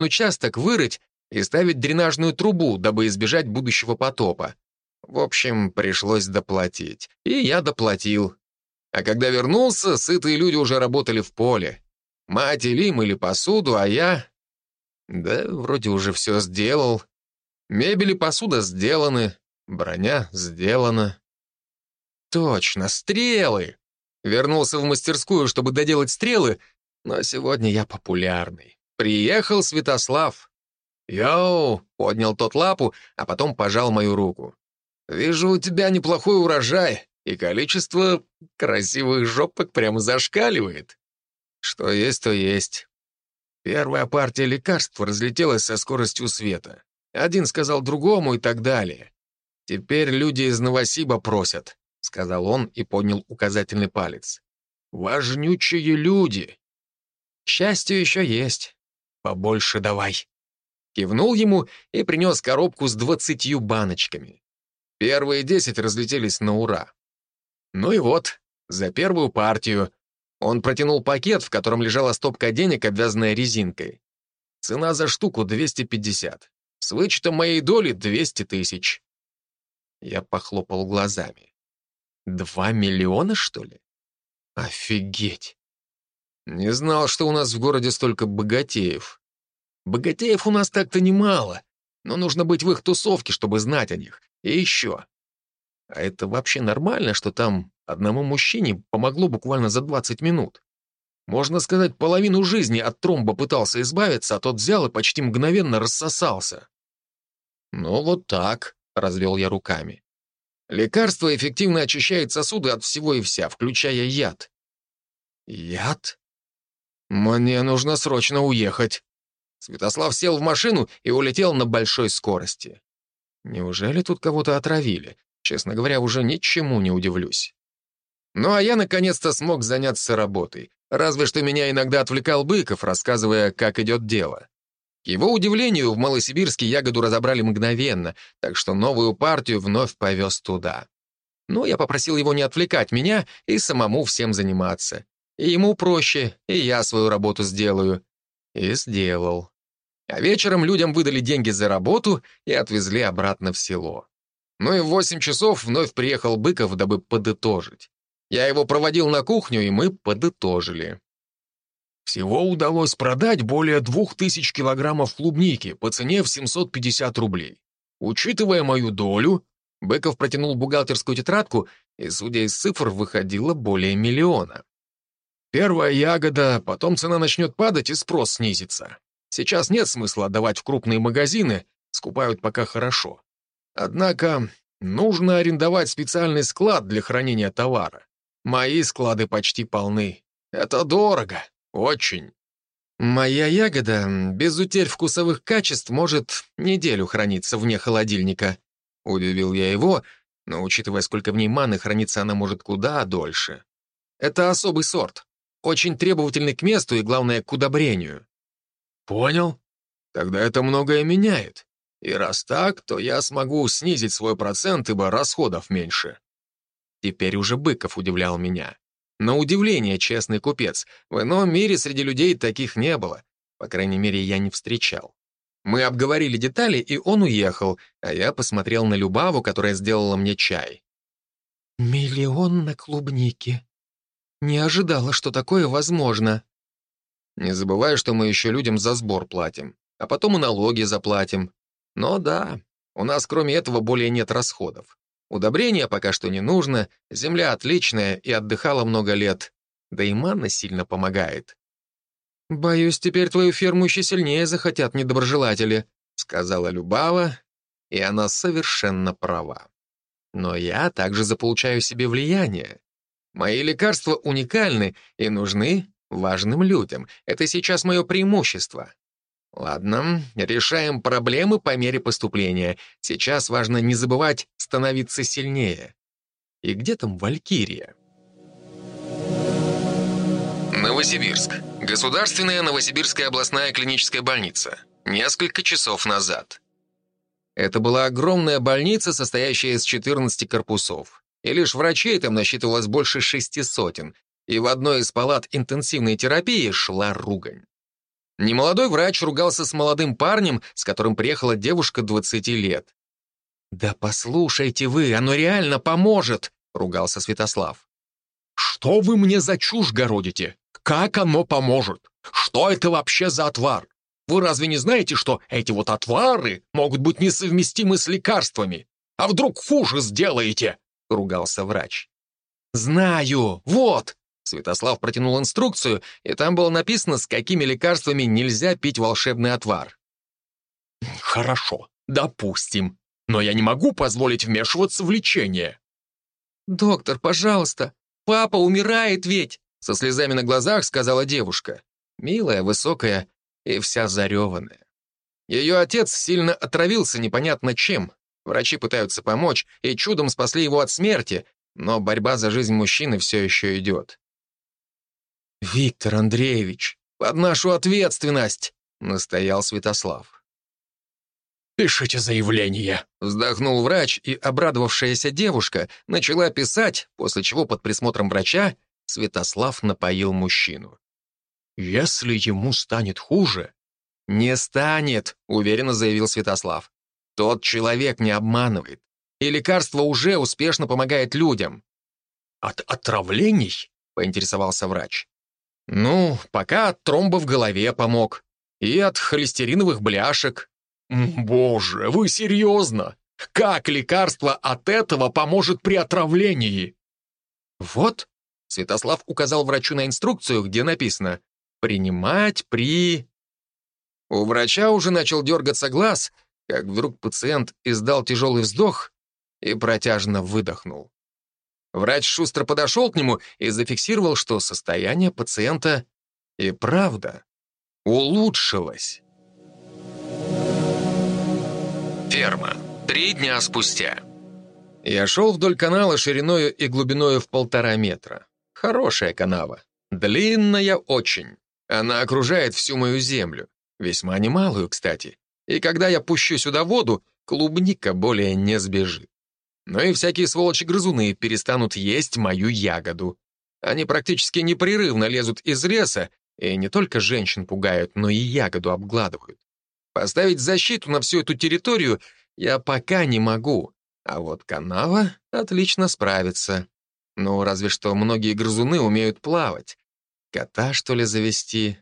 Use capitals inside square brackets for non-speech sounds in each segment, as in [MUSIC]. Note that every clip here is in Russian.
участок вырыть и ставить дренажную трубу, дабы избежать будущего потопа. В общем, пришлось доплатить. И я доплатил. А когда вернулся, сытые люди уже работали в поле. Мать или мыли посуду, а я... Да, вроде уже все сделал. Мебель и посуда сделаны, броня сделана. Точно, стрелы! Вернулся в мастерскую, чтобы доделать стрелы, но сегодня я популярный. Приехал Святослав. «Йоу!» — поднял тот лапу, а потом пожал мою руку. «Вижу, у тебя неплохой урожай, и количество красивых жопок прямо зашкаливает. Что есть, то есть». Первая партия лекарств разлетелась со скоростью света. Один сказал другому и так далее. Теперь люди из Новосиба просят. — сказал он и поднял указательный палец. «Важнючие люди!» «Счастье еще есть. Побольше давай!» Кивнул ему и принес коробку с двадцатью баночками. Первые десять разлетелись на ура. Ну и вот, за первую партию. Он протянул пакет, в котором лежала стопка денег, обвязанная резинкой. Цена за штуку 250. С вычетом моей доли 200 тысяч. Я похлопал глазами. Два миллиона, что ли? Офигеть! Не знал, что у нас в городе столько богатеев. Богатеев у нас так-то немало, но нужно быть в их тусовке, чтобы знать о них. И еще. А это вообще нормально, что там одному мужчине помогло буквально за 20 минут? Можно сказать, половину жизни от тромба пытался избавиться, а тот взял и почти мгновенно рассосался. «Ну вот так», — развел я руками. Лекарство эффективно очищает сосуды от всего и вся, включая яд. Яд? Мне нужно срочно уехать. Святослав сел в машину и улетел на большой скорости. Неужели тут кого-то отравили? Честно говоря, уже ничему не удивлюсь. Ну а я наконец-то смог заняться работой. Разве что меня иногда отвлекал Быков, рассказывая, как идет дело. К его удивлению, в Малосибирске ягоду разобрали мгновенно, так что новую партию вновь повез туда. Ну, я попросил его не отвлекать меня и самому всем заниматься. Ему проще, и я свою работу сделаю. И сделал. А вечером людям выдали деньги за работу и отвезли обратно в село. Ну и в восемь часов вновь приехал Быков, дабы подытожить. Я его проводил на кухню, и мы подытожили. Всего удалось продать более двух тысяч килограммов клубники по цене в 750 рублей. Учитывая мою долю, Быков протянул бухгалтерскую тетрадку, и, судя из цифр, выходило более миллиона. Первая ягода, потом цена начнет падать и спрос снизится. Сейчас нет смысла отдавать в крупные магазины, скупают пока хорошо. Однако нужно арендовать специальный склад для хранения товара. Мои склады почти полны. Это дорого. Очень. Моя ягода без утерь вкусовых качеств может неделю храниться вне холодильника. Удивил я его, но учитывая, сколько в ней маны, хранится она может куда дольше. Это особый сорт. Очень требовательный к месту и, главное, к удобрению. Понял. Тогда это многое меняет. И раз так, то я смогу снизить свой процент, ибо расходов меньше. Теперь уже Быков удивлял меня. На удивление, честный купец, в ином мире среди людей таких не было. По крайней мере, я не встречал. Мы обговорили детали, и он уехал, а я посмотрел на Любаву, которая сделала мне чай. «Миллион на клубнике. Не ожидала, что такое возможно». «Не забывай, что мы еще людям за сбор платим, а потом и налоги заплатим. Но да, у нас кроме этого более нет расходов. Удобрения пока что не нужно, земля отличная и отдыхала много лет. Да и манна сильно помогает. «Боюсь, теперь твою ферму еще сильнее захотят недоброжелатели», сказала Любава, и она совершенно права. Но я также заполучаю себе влияние. Мои лекарства уникальны и нужны важным людям. Это сейчас мое преимущество. Ладно, решаем проблемы по мере поступления. Сейчас важно не забывать становиться сильнее. И где там Валькирия? Новосибирск. Государственная Новосибирская областная клиническая больница. Несколько часов назад. Это была огромная больница, состоящая из 14 корпусов. И лишь врачей там насчитывалось больше шести сотен. И в одной из палат интенсивной терапии шла ругань. Немолодой врач ругался с молодым парнем, с которым приехала девушка 20 лет. «Да послушайте вы, оно реально поможет!» — ругался Святослав. «Что вы мне за чушь городите? Как оно поможет? Что это вообще за отвар? Вы разве не знаете, что эти вот отвары могут быть несовместимы с лекарствами? А вдруг хуже сделаете?» — ругался врач. «Знаю! Вот!» Святослав протянул инструкцию, и там было написано, с какими лекарствами нельзя пить волшебный отвар. «Хорошо, допустим. Но я не могу позволить вмешиваться в лечение». «Доктор, пожалуйста, папа умирает ведь!» Со слезами на глазах сказала девушка. Милая, высокая и вся зареванная. Ее отец сильно отравился непонятно чем. Врачи пытаются помочь и чудом спасли его от смерти, но борьба за жизнь мужчины все еще идет. «Виктор Андреевич, под нашу ответственность!» — настоял Святослав. «Пишите заявление», — вздохнул врач, и обрадовавшаяся девушка начала писать, после чего под присмотром врача Святослав напоил мужчину. «Если ему станет хуже...» «Не станет», — уверенно заявил Святослав. «Тот человек не обманывает, и лекарство уже успешно помогает людям». «От отравлений?» — поинтересовался врач. «Ну, пока от тромба в голове помог. И от холестериновых бляшек». «Боже, вы серьезно? Как лекарство от этого поможет при отравлении?» «Вот», — Святослав указал врачу на инструкцию, где написано «принимать при...» У врача уже начал дергаться глаз, как вдруг пациент издал тяжелый вздох и протяжно выдохнул. Врач шустро подошел к нему и зафиксировал, что состояние пациента и правда улучшилось. Ферма. Три дня спустя. Я шел вдоль канала шириною и глубиною в полтора метра. Хорошая канава. Длинная очень. Она окружает всю мою землю. Весьма немалую, кстати. И когда я пущу сюда воду, клубника более не сбежит. Но и всякие сволочи-грызуны перестанут есть мою ягоду. Они практически непрерывно лезут из леса и не только женщин пугают, но и ягоду обгладывают. Поставить защиту на всю эту территорию я пока не могу, а вот канава отлично справится. Ну, разве что многие грызуны умеют плавать. Кота, что ли, завести?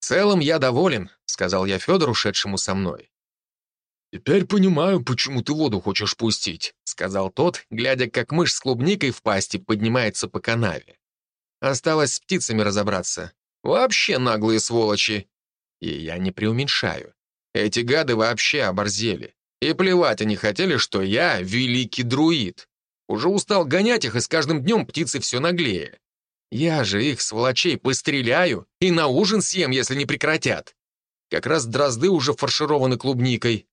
«В целом я доволен», — сказал я Федору, шедшему со мной. «Теперь понимаю, почему ты воду хочешь пустить», — сказал тот, глядя, как мышь с клубникой в пасти поднимается по канаве. Осталось с птицами разобраться. Вообще наглые сволочи. И я не преуменьшаю. Эти гады вообще оборзели. И плевать они хотели, что я великий друид. Уже устал гонять их, и с каждым днем птицы все наглее. Я же их, сволочей, постреляю и на ужин съем, если не прекратят. Как раз дрозды уже фаршированы клубникой.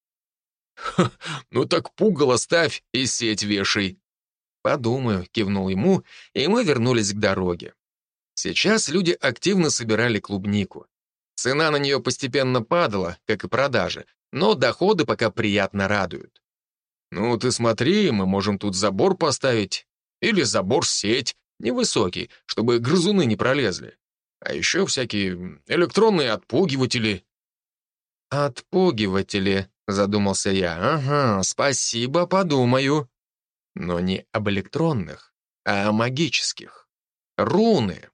ну так пугало ставь и сеть вешай». «Подумаю», — кивнул ему, и мы вернулись к дороге. Сейчас люди активно собирали клубнику. Цена на нее постепенно падала, как и продажи, но доходы пока приятно радуют. «Ну, ты смотри, мы можем тут забор поставить. Или забор-сеть, невысокий, чтобы грызуны не пролезли. А еще всякие электронные отпугиватели». «Отпугиватели», Задумался я. Ага, спасибо, подумаю. Но не об электронных, а о магических. Руны.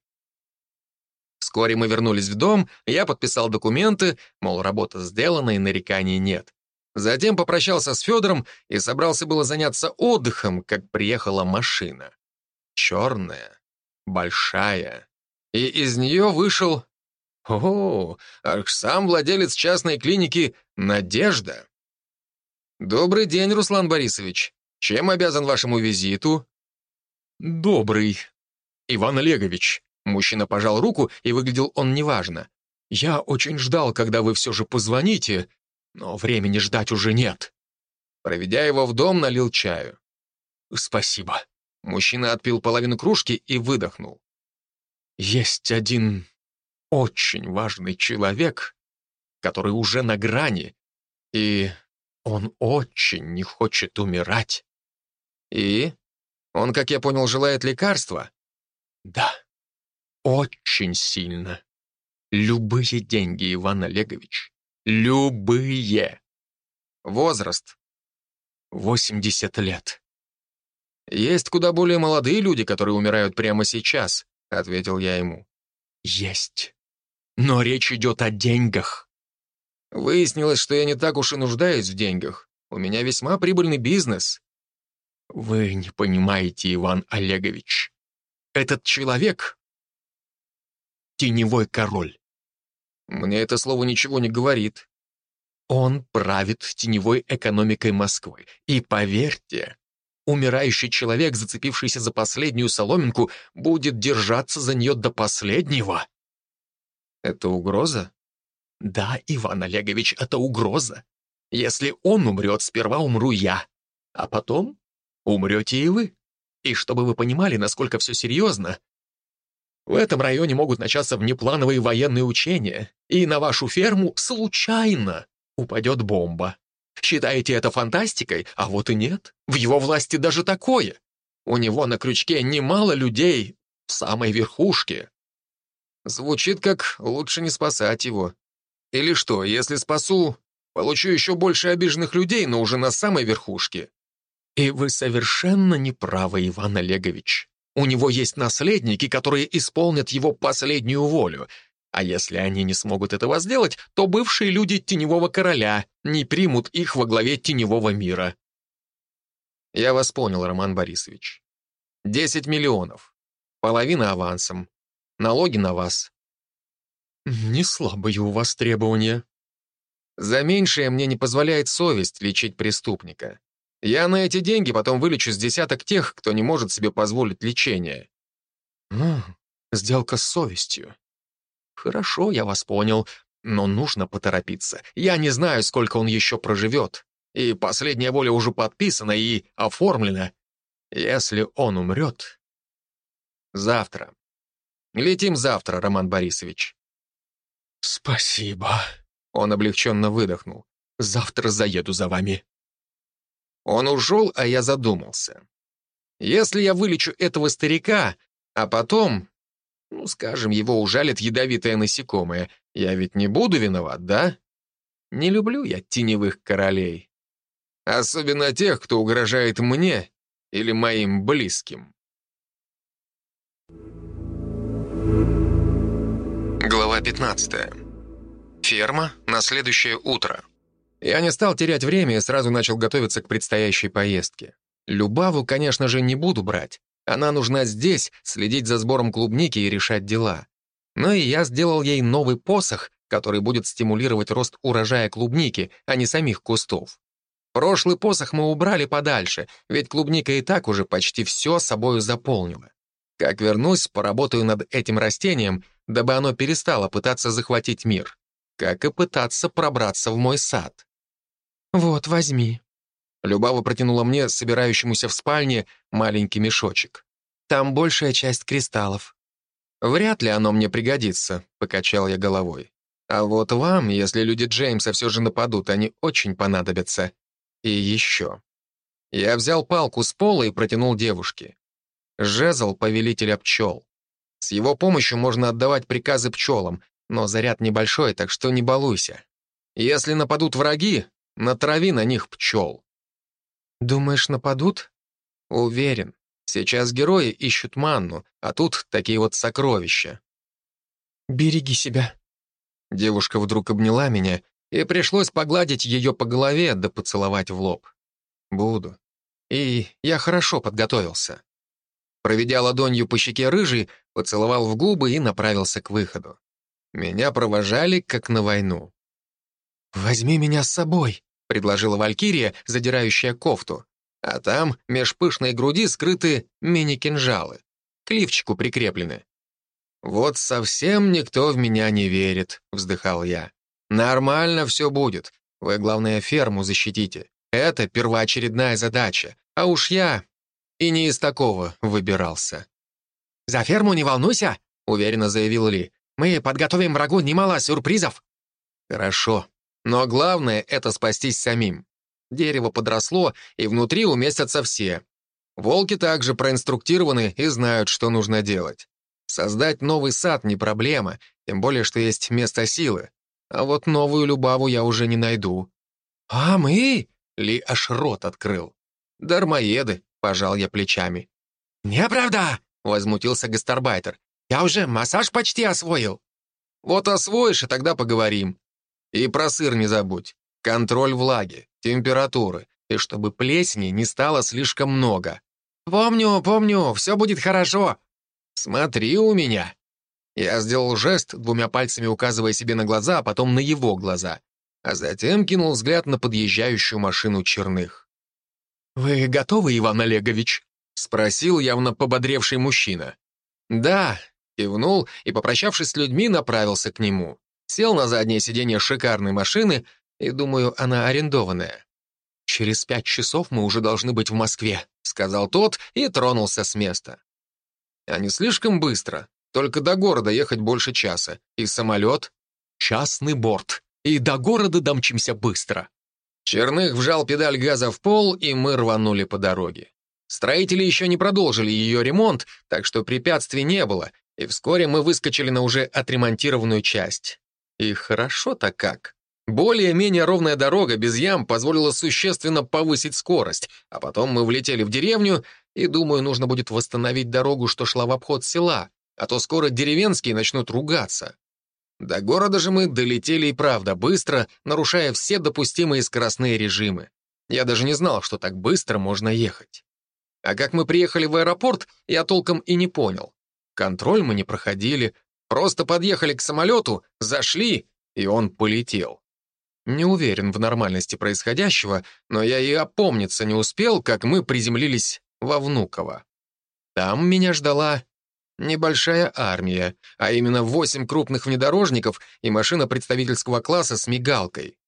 Вскоре мы вернулись в дом, я подписал документы, мол, работа сделана и нареканий нет. Затем попрощался с Федором и собрался было заняться отдыхом, как приехала машина. Черная, большая. И из нее вышел о, ах, сам владелец частной клиники «Надежда». Добрый день, Руслан Борисович. Чем обязан вашему визиту? Добрый. Иван Олегович. Мужчина пожал руку, и выглядел он неважно. Я очень ждал, когда вы все же позвоните, но времени ждать уже нет. Проведя его в дом, налил чаю. Спасибо. Мужчина отпил половину кружки и выдохнул. Есть один очень важный человек, который уже на грани, и он очень не хочет умирать. И? Он, как я понял, желает лекарства? Да, очень сильно. Любые деньги, Иван Олегович. Любые. Возраст. 80 лет. Есть куда более молодые люди, которые умирают прямо сейчас, ответил я ему. Есть. Но речь идет о деньгах. Выяснилось, что я не так уж и нуждаюсь в деньгах. У меня весьма прибыльный бизнес. Вы не понимаете, Иван Олегович. Этот человек — теневой король. Мне это слово ничего не говорит. Он правит теневой экономикой Москвы. И поверьте, умирающий человек, зацепившийся за последнюю соломинку, будет держаться за нее до последнего. Это угроза? Да, Иван Олегович, это угроза. Если он умрет, сперва умру я, а потом умрете и вы. И чтобы вы понимали, насколько все серьезно, в этом районе могут начаться внеплановые военные учения, и на вашу ферму случайно упадет бомба. Считаете это фантастикой? А вот и нет. В его власти даже такое. У него на крючке немало людей в самой верхушке. Звучит как «лучше не спасать его». Или что, если спасу, получу еще больше обиженных людей, но уже на самой верхушке? И вы совершенно не правы, Иван Олегович. У него есть наследники, которые исполнят его последнюю волю. А если они не смогут этого сделать, то бывшие люди Теневого Короля не примут их во главе Теневого мира. Я вас понял, Роман Борисович. Десять миллионов. Половина авансом. Налоги на вас. Не слабые у вас требования. За меньшее мне не позволяет совесть лечить преступника. Я на эти деньги потом вылечу с десяток тех, кто не может себе позволить лечение. Ну, сделка с совестью. Хорошо, я вас понял, но нужно поторопиться. Я не знаю, сколько он еще проживет. И последняя воля уже подписана и оформлена. Если он умрет... Завтра. Летим завтра, Роман Борисович. Спасибо. Он облегченно выдохнул. Завтра заеду за вами. Он ушел, а я задумался. Если я вылечу этого старика, а потом, ну, скажем, его ужалит ядовитое насекомое, я ведь не буду виноват, да? Не люблю я теневых королей. Особенно тех, кто угрожает мне или моим близким. Глава 15. Ферма на следующее утро. Я не стал терять время и сразу начал готовиться к предстоящей поездке. Любаву, конечно же, не буду брать. Она нужна здесь, следить за сбором клубники и решать дела. Но и я сделал ей новый посох, который будет стимулировать рост урожая клубники, а не самих кустов. Прошлый посох мы убрали подальше, ведь клубника и так уже почти все собою заполнила. Как вернусь, поработаю над этим растением, дабы оно перестало пытаться захватить мир. Как и пытаться пробраться в мой сад. «Вот, возьми». Любава протянула мне, собирающемуся в спальне, маленький мешочек. «Там большая часть кристаллов». «Вряд ли оно мне пригодится», — покачал я головой. «А вот вам, если люди Джеймса все же нападут, они очень понадобятся. И еще». Я взял палку с пола и протянул девушке. Жезл повелителя пчел. С его помощью можно отдавать приказы пчелам, но заряд небольшой, так что не балуйся. Если нападут враги, Натрави на них пчел. Думаешь, нападут? Уверен. Сейчас герои ищут манну, а тут такие вот сокровища. Береги себя. Девушка вдруг обняла меня, и пришлось погладить ее по голове да поцеловать в лоб. Буду. И я хорошо подготовился. Проведя ладонью по щеке рыжий, поцеловал в губы и направился к выходу. Меня провожали, как на войну. «Возьми меня с собой», — предложила Валькирия, задирающая кофту. А там, меж пышной груди, скрыты мини-кинжалы. К лифчику прикреплены. «Вот совсем никто в меня не верит», — вздыхал я. «Нормально все будет. Вы, главное, ферму защитите. Это первоочередная задача. А уж я и не из такого выбирался». «За ферму не волнуйся», — уверенно заявил Ли. «Мы подготовим врагу немало сюрпризов». «Хорошо», но главное — это спастись самим. Дерево подросло, и внутри уместятся все. Волки также проинструктированы и знают, что нужно делать. Создать новый сад не проблема, тем более, что есть место силы. А вот новую Любаву я уже не найду. «А мы?» — Ли аж рот открыл. «Дармоеды», — пожал я плечами. «Неправда!» — возмутился гастарбайтер. «Я уже массаж почти освоил». «Вот освоишь, и тогда поговорим. И про сыр не забудь. Контроль влаги, температуры, и чтобы плесени не стало слишком много». «Помню, помню, все будет хорошо». «Смотри у меня». Я сделал жест, двумя пальцами указывая себе на глаза, а потом на его глаза, а затем кинул взгляд на подъезжающую машину черных. «Вы готовы, Иван Олегович?» — спросил явно пободревший мужчина. «Да», — кивнул и, попрощавшись с людьми, направился к нему. Сел на заднее сиденье шикарной машины и, думаю, она арендованная. «Через пять часов мы уже должны быть в Москве», — сказал тот и тронулся с места. А не слишком быстро. Только до города ехать больше часа. И самолет — частный борт. И до города домчимся быстро. Черных вжал педаль газа в пол, и мы рванули по дороге. Строители еще не продолжили ее ремонт, так что препятствий не было, и вскоре мы выскочили на уже отремонтированную часть. И хорошо-то как. Более-менее ровная дорога без ям позволила существенно повысить скорость, а потом мы влетели в деревню, и, думаю, нужно будет восстановить дорогу, что шла в обход села, а то скоро деревенские начнут ругаться. До города же мы долетели и правда быстро, нарушая все допустимые скоростные режимы. Я даже не знал, что так быстро можно ехать. А как мы приехали в аэропорт, я толком и не понял. Контроль мы не проходили, просто подъехали к самолету, зашли, и он полетел. Не уверен в нормальности происходящего, но я и опомниться не успел, как мы приземлились во Внуково. Там меня ждала небольшая армия, а именно восемь крупных внедорожников и машина представительского класса с мигалкой.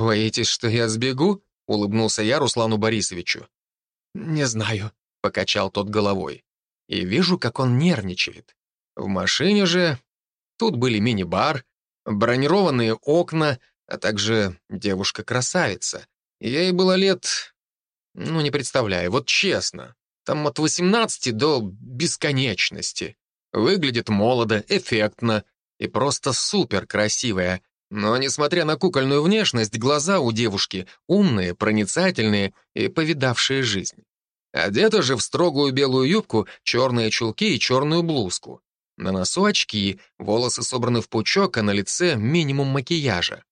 «Боитесь, что я сбегу?» — улыбнулся я Руслану Борисовичу. «Не знаю», — покачал тот головой. И вижу, как он нервничает. В машине же... Тут были мини-бар, бронированные окна, а также девушка-красавица. Ей было лет... Ну, не представляю, вот честно. Там от 18 до бесконечности. Выглядит молодо, эффектно и просто супер красивая. Но, несмотря на кукольную внешность, глаза у девушки умные, проницательные и повидавшие жизнь. Одета же в строгую белую юбку, черные чулки и черную блузку. На носу очки, волосы собраны в пучок, а на лице минимум макияжа.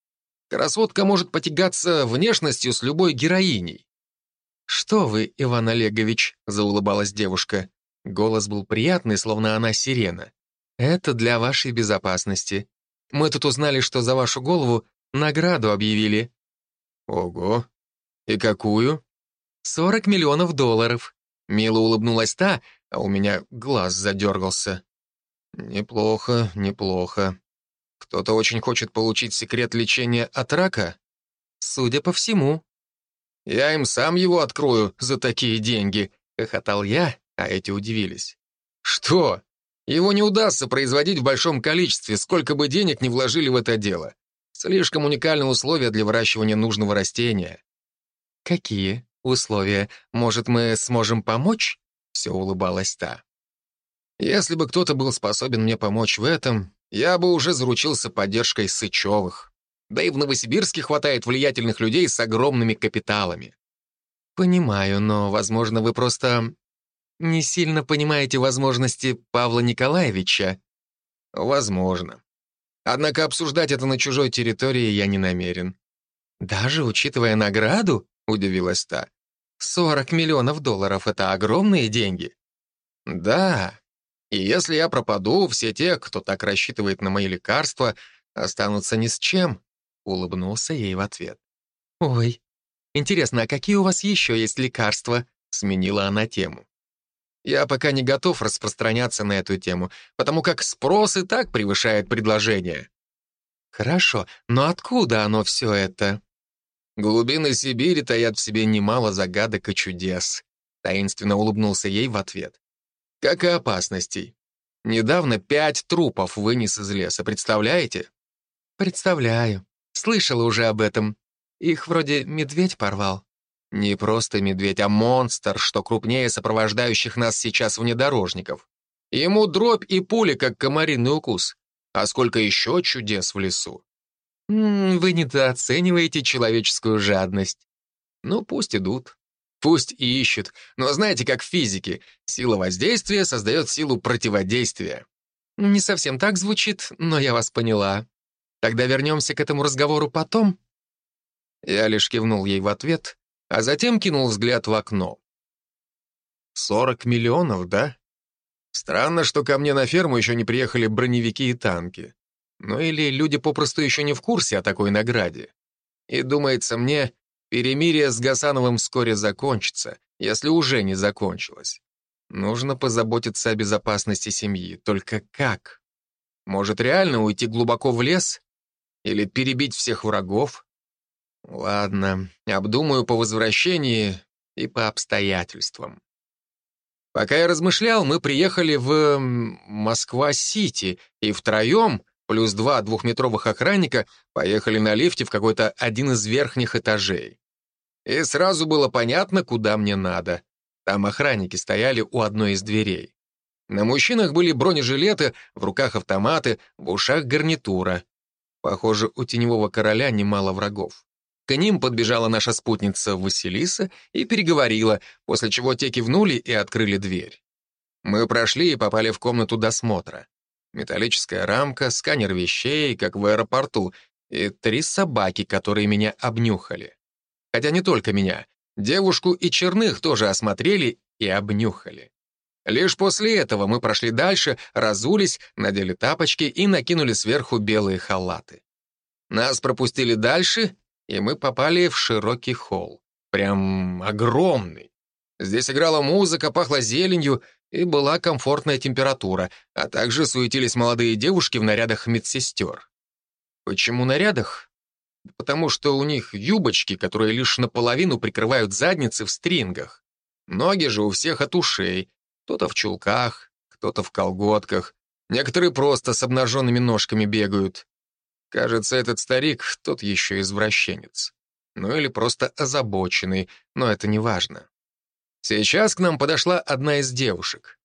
Красотка может потягаться внешностью с любой героиней. «Что вы, Иван Олегович?» — заулыбалась девушка. Голос был приятный, словно она сирена. «Это для вашей безопасности. Мы тут узнали, что за вашу голову награду объявили». «Ого! И какую?» «Сорок миллионов долларов». Мило улыбнулась та, а у меня глаз задергался. «Неплохо, неплохо. Кто-то очень хочет получить секрет лечения от рака?» «Судя по всему», «Я им сам его открою за такие деньги», — хохотал я, а эти удивились. «Что? Его не удастся производить в большом количестве, сколько бы денег ни вложили в это дело. Слишком уникальные условия для выращивания нужного растения». «Какие условия? Может, мы сможем помочь?» Все улыбалась та. «Если бы кто-то был способен мне помочь в этом, я бы уже заручился поддержкой Сычевых». Да и в Новосибирске хватает влиятельных людей с огромными капиталами. Понимаю, но, возможно, вы просто не сильно понимаете возможности Павла Николаевича. Возможно. Однако обсуждать это на чужой территории я не намерен. Даже учитывая награду, удивилась та, 40 миллионов долларов — это огромные деньги. Да, и если я пропаду, все те, кто так рассчитывает на мои лекарства, останутся ни с чем. Улыбнулся ей в ответ. «Ой, интересно, а какие у вас еще есть лекарства?» Сменила она тему. Я пока не готов распространяться на эту тему, потому как спрос и так превышает предложение. Хорошо, но откуда оно все это? Глубины Сибири таят в себе немало загадок и чудес. Таинственно улыбнулся ей в ответ. Как и опасностей. Недавно пять трупов вынес из леса, представляете? Представляю. Слышала уже об этом. Их вроде медведь порвал. Не просто медведь, а монстр, что крупнее сопровождающих нас сейчас внедорожников. Ему дробь и пули, как комариный укус. А сколько еще чудес в лесу. М -м, вы недооцениваете человеческую жадность. Ну, пусть идут. Пусть и ищут. Но знаете, как в физике, сила воздействия создает силу противодействия. Не совсем так звучит, но я вас поняла. Тогда вернемся к этому разговору потом. Я лишь кивнул ей в ответ, а затем кинул взгляд в окно. Сорок миллионов, да? Странно, что ко мне на ферму еще не приехали броневики и танки. Ну или люди попросту еще не в курсе о такой награде. И, думается мне, перемирие с Гасановым вскоре закончится, если уже не закончилось. Нужно позаботиться о безопасности семьи. Только как? Может, реально уйти глубоко в лес? Или перебить всех врагов? Ладно, обдумаю по возвращении и по обстоятельствам. Пока я размышлял, мы приехали в Москва-Сити и втроем, плюс два двухметровых охранника, поехали на лифте в какой-то один из верхних этажей. И сразу было понятно, куда мне надо. Там охранники стояли у одной из дверей. На мужчинах были бронежилеты, в руках автоматы, в ушах гарнитура. Похоже, у теневого короля немало врагов. К ним подбежала наша спутница Василиса и переговорила, после чего те кивнули и открыли дверь. Мы прошли и попали в комнату досмотра. Металлическая рамка, сканер вещей, как в аэропорту, и три собаки, которые меня обнюхали. Хотя не только меня. Девушку и черных тоже осмотрели и обнюхали. Лишь после этого мы прошли дальше, разулись, надели тапочки и накинули сверху белые халаты. Нас пропустили дальше, и мы попали в широкий холл. Прям огромный. Здесь играла музыка, пахло зеленью, и была комфортная температура, а также суетились молодые девушки в нарядах медсестер. Почему нарядах? Потому что у них юбочки, которые лишь наполовину прикрывают задницы в стрингах. Ноги же у всех от ушей, кто-то в чулках, кто-то в колготках, некоторые просто с обнаженными ножками бегают. Кажется, этот старик тот еще извращенец. Ну или просто озабоченный, но это не важно. Сейчас к нам подошла одна из девушек.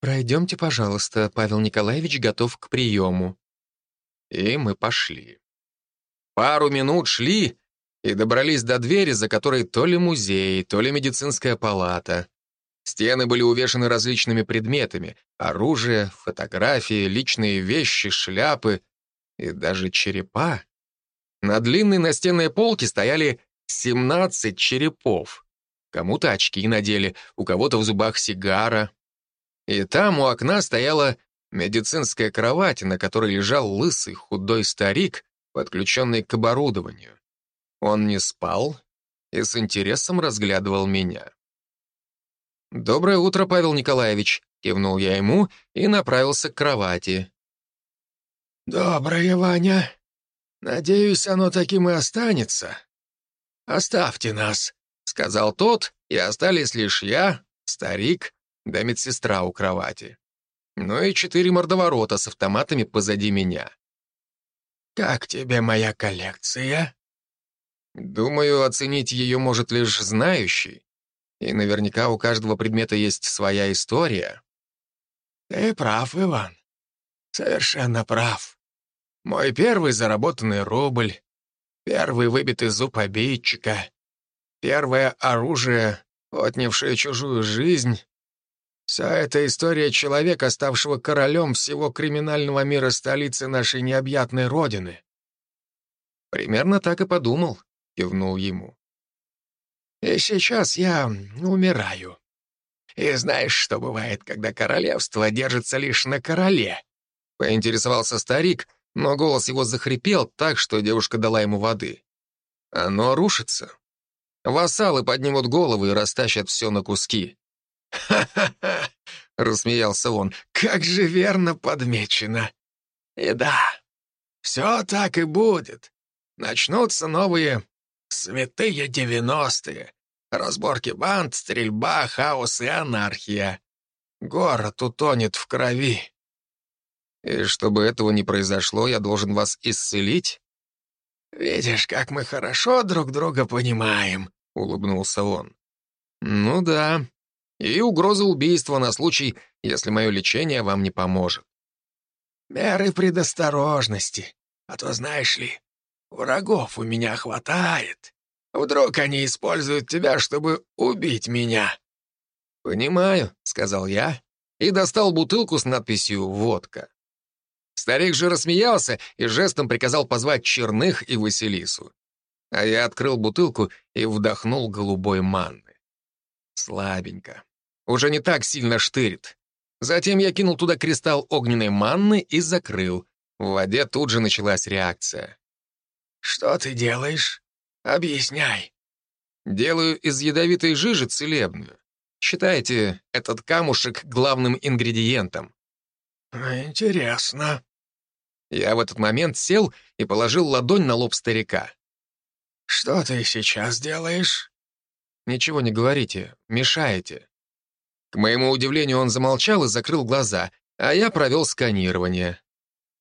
«Пройдемте, пожалуйста, Павел Николаевич готов к приему». И мы пошли. Пару минут шли и добрались до двери, за которой то ли музей, то ли медицинская палата. Стены были увешаны различными предметами — оружие, фотографии, личные вещи, шляпы и даже черепа. На длинной настенной полке стояли 17 черепов. Кому-то очки надели, у кого-то в зубах сигара. И там у окна стояла медицинская кровать, на которой лежал лысый худой старик, подключенный к оборудованию. Он не спал и с интересом разглядывал меня. «Доброе утро, Павел Николаевич», — кивнул я ему и направился к кровати. «Доброе, Ваня. Надеюсь, оно таким и останется. Оставьте нас», — сказал тот, и остались лишь я, старик, да медсестра у кровати. Ну и четыре мордоворота с автоматами позади меня. «Как тебе моя коллекция?» «Думаю, оценить ее может лишь знающий. И наверняка у каждого предмета есть своя история». «Ты прав, Иван. Совершенно прав. Мой первый заработанный рубль, первый выбитый зуб обидчика, первое оружие, отнявшее чужую жизнь. Вся эта история человека, ставшего королем всего криминального мира столицы нашей необъятной родины. Примерно так и подумал, кивнул ему. И сейчас я умираю. И знаешь, что бывает, когда королевство держится лишь на короле? Поинтересовался старик, но голос его захрипел так, что девушка дала ему воды. Оно рушится. Вассалы поднимут головы и растащат все на куски. «Ха-ха-ха!» [LAUGHS] — рассмеялся он. «Как же верно подмечено!» «И да, все так и будет. Начнутся новые святые девяностые. Разборки банд, стрельба, хаос и анархия. Город утонет в крови. И чтобы этого не произошло, я должен вас исцелить? Видишь, как мы хорошо друг друга понимаем, улыбнулся он. Ну да. И угроза убийства на случай, если мое лечение вам не поможет. Меры предосторожности. А то, знаешь ли, врагов у меня хватает. Вдруг они используют тебя, чтобы убить меня. «Понимаю», — сказал я и достал бутылку с надписью «Водка». Старик же рассмеялся и жестом приказал позвать Черных и Василису. А я открыл бутылку и вдохнул голубой манны. Слабенько. Уже не так сильно штырит. Затем я кинул туда кристалл огненной манны и закрыл. В воде тут же началась реакция. «Что ты делаешь? Объясняй». «Делаю из ядовитой жижи целебную. Считайте этот камушек главным ингредиентом». «Интересно». Я в этот момент сел и положил ладонь на лоб старика. «Что ты сейчас делаешь?» «Ничего не говорите, мешаете». К моему удивлению, он замолчал и закрыл глаза, а я провел сканирование.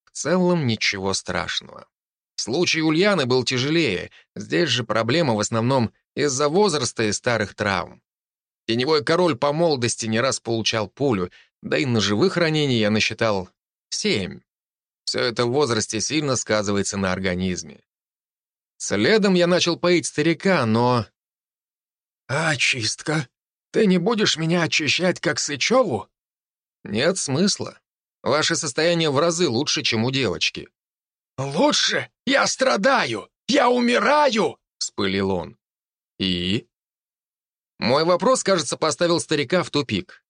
В целом ничего страшного. Случай Ульяны был тяжелее, здесь же проблема в основном из-за возраста и старых травм. Теневой король по молодости не раз получал пулю, да и ножевых ранений я насчитал семь. Все это в возрасте сильно сказывается на организме. Следом я начал поить старика, но... «А очистка? Ты не будешь меня очищать, как Сычеву?» «Нет смысла. Ваше состояние в разы лучше, чем у девочки». «Лучше? Я страдаю! Я умираю!» — вспылил он. «И?» Мой вопрос, кажется, поставил старика в тупик.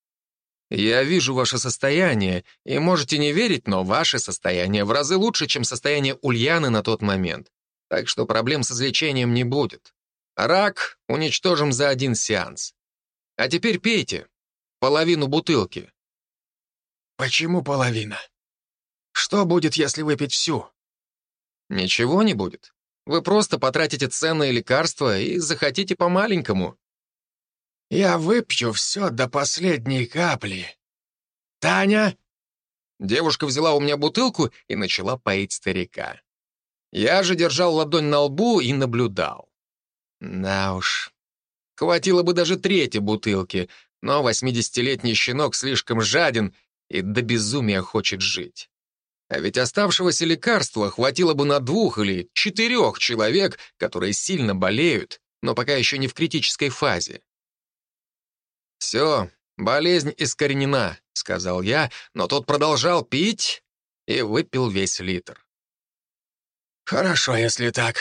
Я вижу ваше состояние, и можете не верить, но ваше состояние в разы лучше, чем состояние Ульяны на тот момент. Так что проблем с излечением не будет. Рак уничтожим за один сеанс. А теперь пейте. Половину бутылки. Почему половина? Что будет, если выпить всю? Ничего не будет. Вы просто потратите ценные лекарства и захотите по-маленькому. Я выпью все до последней капли. Таня?» Девушка взяла у меня бутылку и начала поить старика. Я же держал ладонь на лбу и наблюдал. Да уж, хватило бы даже третьей бутылки, но восьмидесятилетний щенок слишком жаден и до безумия хочет жить. А ведь оставшегося лекарства хватило бы на двух или четырех человек, которые сильно болеют, но пока еще не в критической фазе. «Все, болезнь искоренена», — сказал я, но тот продолжал пить и выпил весь литр. «Хорошо, если так.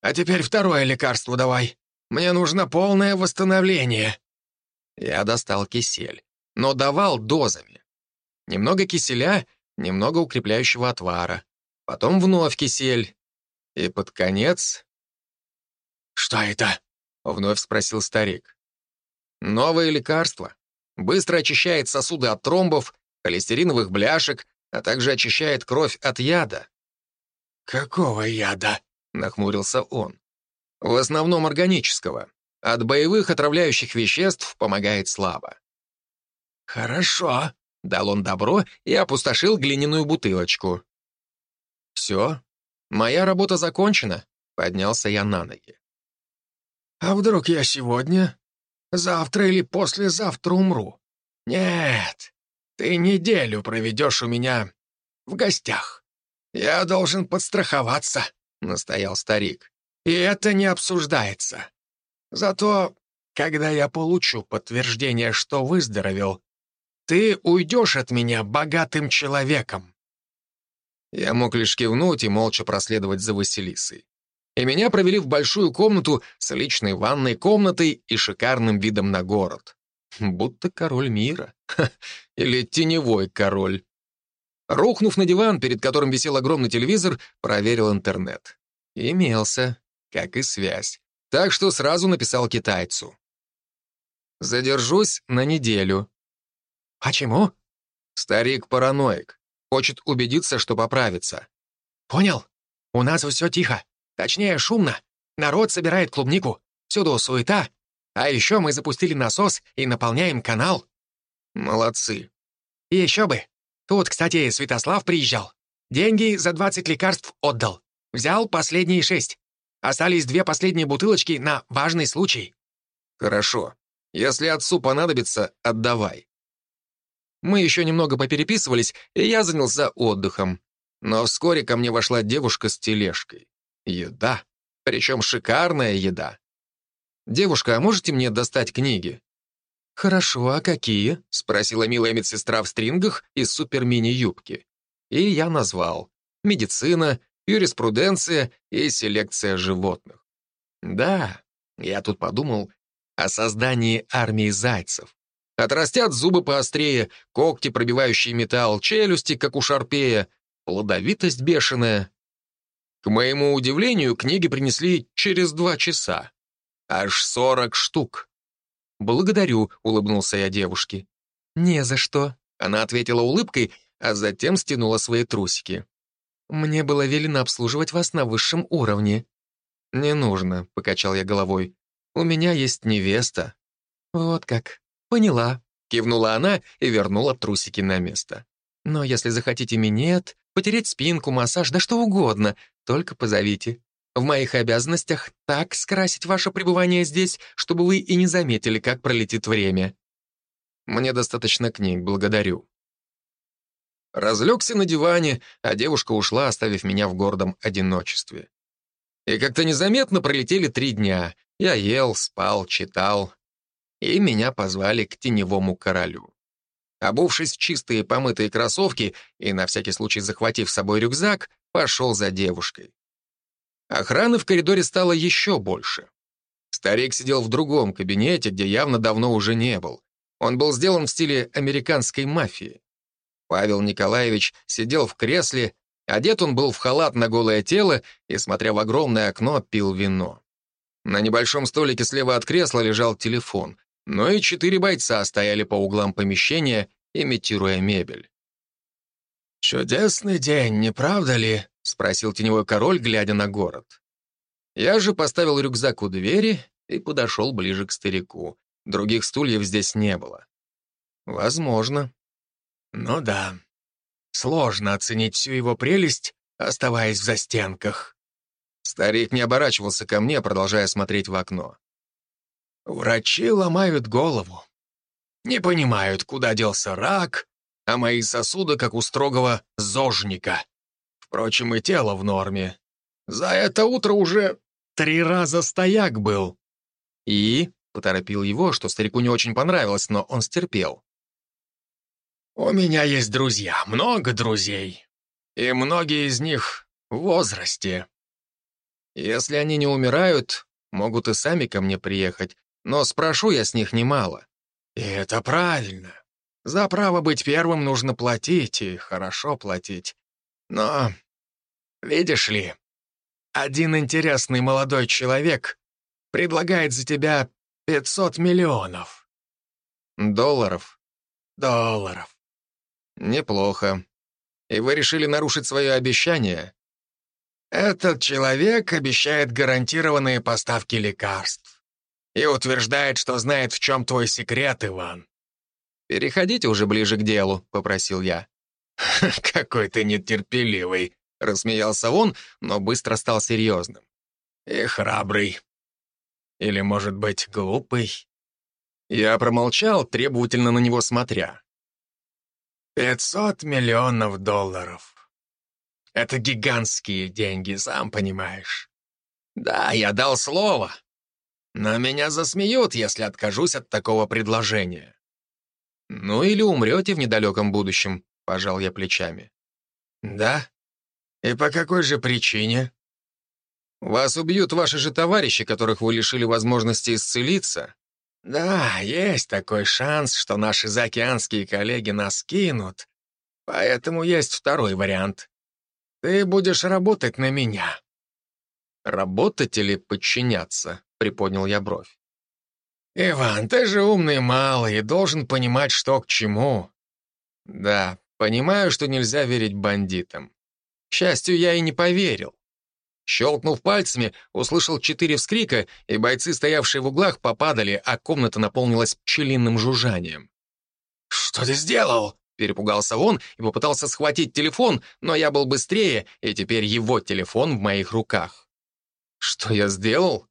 А теперь второе лекарство давай. Мне нужно полное восстановление». Я достал кисель, но давал дозами. Немного киселя, немного укрепляющего отвара. Потом вновь кисель. И под конец... «Что это?» — вновь спросил старик. Новое лекарство. Быстро очищает сосуды от тромбов, холестериновых бляшек, а также очищает кровь от яда. «Какого яда?» — нахмурился он. «В основном органического. От боевых отравляющих веществ помогает слабо». «Хорошо», — дал он добро и опустошил глиняную бутылочку. «Все, моя работа закончена», — поднялся я на ноги. «А вдруг я сегодня Завтра или послезавтра умру. Нет, ты неделю проведешь у меня в гостях. Я должен подстраховаться, — настоял старик. И это не обсуждается. Зато, когда я получу подтверждение, что выздоровел, ты уйдешь от меня богатым человеком. Я мог лишь кивнуть и молча проследовать за Василисой и меня провели в большую комнату с личной ванной комнатой и шикарным видом на город. Будто король мира. Или теневой король. Рухнув на диван, перед которым висел огромный телевизор, проверил интернет. Имелся, как и связь. Так что сразу написал китайцу. «Задержусь на неделю». «Почему?» Старик-параноик. Хочет убедиться, что поправится. «Понял. У нас все тихо. Точнее, шумно. Народ собирает клубнику. Всюду суета. А еще мы запустили насос и наполняем канал. Молодцы. И еще бы. Тут, кстати, Святослав приезжал. Деньги за 20 лекарств отдал. Взял последние шесть. Остались две последние бутылочки на важный случай. Хорошо. Если отцу понадобится, отдавай. Мы еще немного попереписывались, и я занялся отдыхом. Но вскоре ко мне вошла девушка с тележкой. Еда. Причем шикарная еда. «Девушка, а можете мне достать книги?» «Хорошо, а какие?» — спросила милая медсестра в стрингах и супер-мини-юбки. И я назвал. Медицина, юриспруденция и селекция животных. Да, я тут подумал о создании армии зайцев. Отрастят зубы поострее, когти, пробивающие металл, челюсти, как у шарпея, плодовитость бешеная. К моему удивлению, книги принесли через два часа. Аж сорок штук. «Благодарю», — улыбнулся я девушке. «Не за что», — она ответила улыбкой, а затем стянула свои трусики. «Мне было велено обслуживать вас на высшем уровне». «Не нужно», — покачал я головой. «У меня есть невеста». «Вот как. Поняла», — кивнула она и вернула трусики на место. «Но если захотите минет, потереть спинку, массаж, да что угодно, только позовите. В моих обязанностях так скрасить ваше пребывание здесь, чтобы вы и не заметили, как пролетит время». «Мне достаточно книг, благодарю». Разлегся на диване, а девушка ушла, оставив меня в гордом одиночестве. И как-то незаметно пролетели три дня. Я ел, спал, читал. И меня позвали к теневому королю. Обувшись в чистые помытые кроссовки и на всякий случай захватив с собой рюкзак, пошел за девушкой. Охраны в коридоре стало еще больше. Старик сидел в другом кабинете, где явно давно уже не был. Он был сделан в стиле американской мафии. Павел Николаевич сидел в кресле, одет он был в халат на голое тело и, смотря в огромное окно, пил вино. На небольшом столике слева от кресла лежал телефон, но и четыре бойца стояли по углам помещения, имитируя мебель. «Чудесный день, не правда ли?» — спросил теневой король, глядя на город. Я же поставил рюкзак у двери и подошел ближе к старику. Других стульев здесь не было. Возможно. Ну да. Сложно оценить всю его прелесть, оставаясь в застенках. Старик не оборачивался ко мне, продолжая смотреть в окно. Врачи ломают голову. Не понимают, куда делся рак, а мои сосуды, как у строгого зожника. Впрочем, и тело в норме. За это утро уже три раза стояк был. И поторопил его, что старику не очень понравилось, но он стерпел. У меня есть друзья, много друзей. И многие из них в возрасте. Если они не умирают, могут и сами ко мне приехать, но спрошу я с них немало. И это правильно. За право быть первым нужно платить, и хорошо платить. Но, видишь ли, один интересный молодой человек предлагает за тебя 500 миллионов. Долларов? Долларов. Неплохо. И вы решили нарушить свое обещание? Этот человек обещает гарантированные поставки лекарств. И утверждает, что знает, в чем твой секрет, Иван. «Переходите уже ближе к делу», — попросил я. [LAUGHS] «Какой ты нетерпеливый», — рассмеялся он, но быстро стал серьезным. «И храбрый. Или, может быть, глупый?» Я промолчал, требовательно на него смотря. Пятьсот миллионов долларов. Это гигантские деньги, сам понимаешь. Да, я дал слово. Но меня засмеют, если откажусь от такого предложения. Ну или умрете в недалеком будущем, пожал я плечами. Да? И по какой же причине? Вас убьют ваши же товарищи, которых вы лишили возможности исцелиться. Да, есть такой шанс, что наши заокеанские коллеги нас кинут. Поэтому есть второй вариант. Ты будешь работать на меня. Работать или подчиняться? Приподнял я бровь. Иван, ты же умный малый и должен понимать, что к чему. Да, понимаю, что нельзя верить бандитам. К счастью, я и не поверил. Щелкнув пальцами, услышал четыре вскрика, и бойцы, стоявшие в углах, попадали, а комната наполнилась пчелиным жужжанием. «Что ты сделал?» — перепугался он и попытался схватить телефон, но я был быстрее, и теперь его телефон в моих руках. Что я сделал?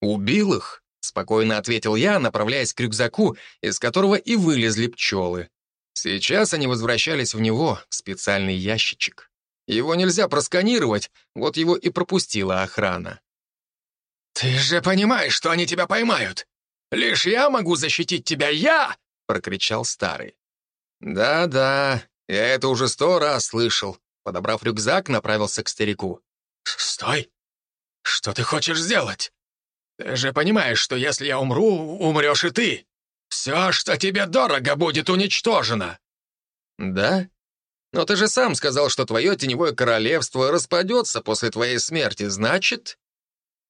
Убил их? спокойно ответил я, направляясь к рюкзаку, из которого и вылезли пчелы. Сейчас они возвращались в него, в специальный ящичек. Его нельзя просканировать, вот его и пропустила охрана. «Ты же понимаешь, что они тебя поймают! Лишь я могу защитить тебя, я!» — прокричал старый. «Да-да, я это уже сто раз слышал». Подобрав рюкзак, направился к старику. «Стой! Что ты хочешь сделать? Ты же понимаешь, что если я умру, умрешь и ты. Все, что тебе дорого, будет уничтожено». «Да? Но ты же сам сказал, что твое теневое королевство распадется после твоей смерти, значит...»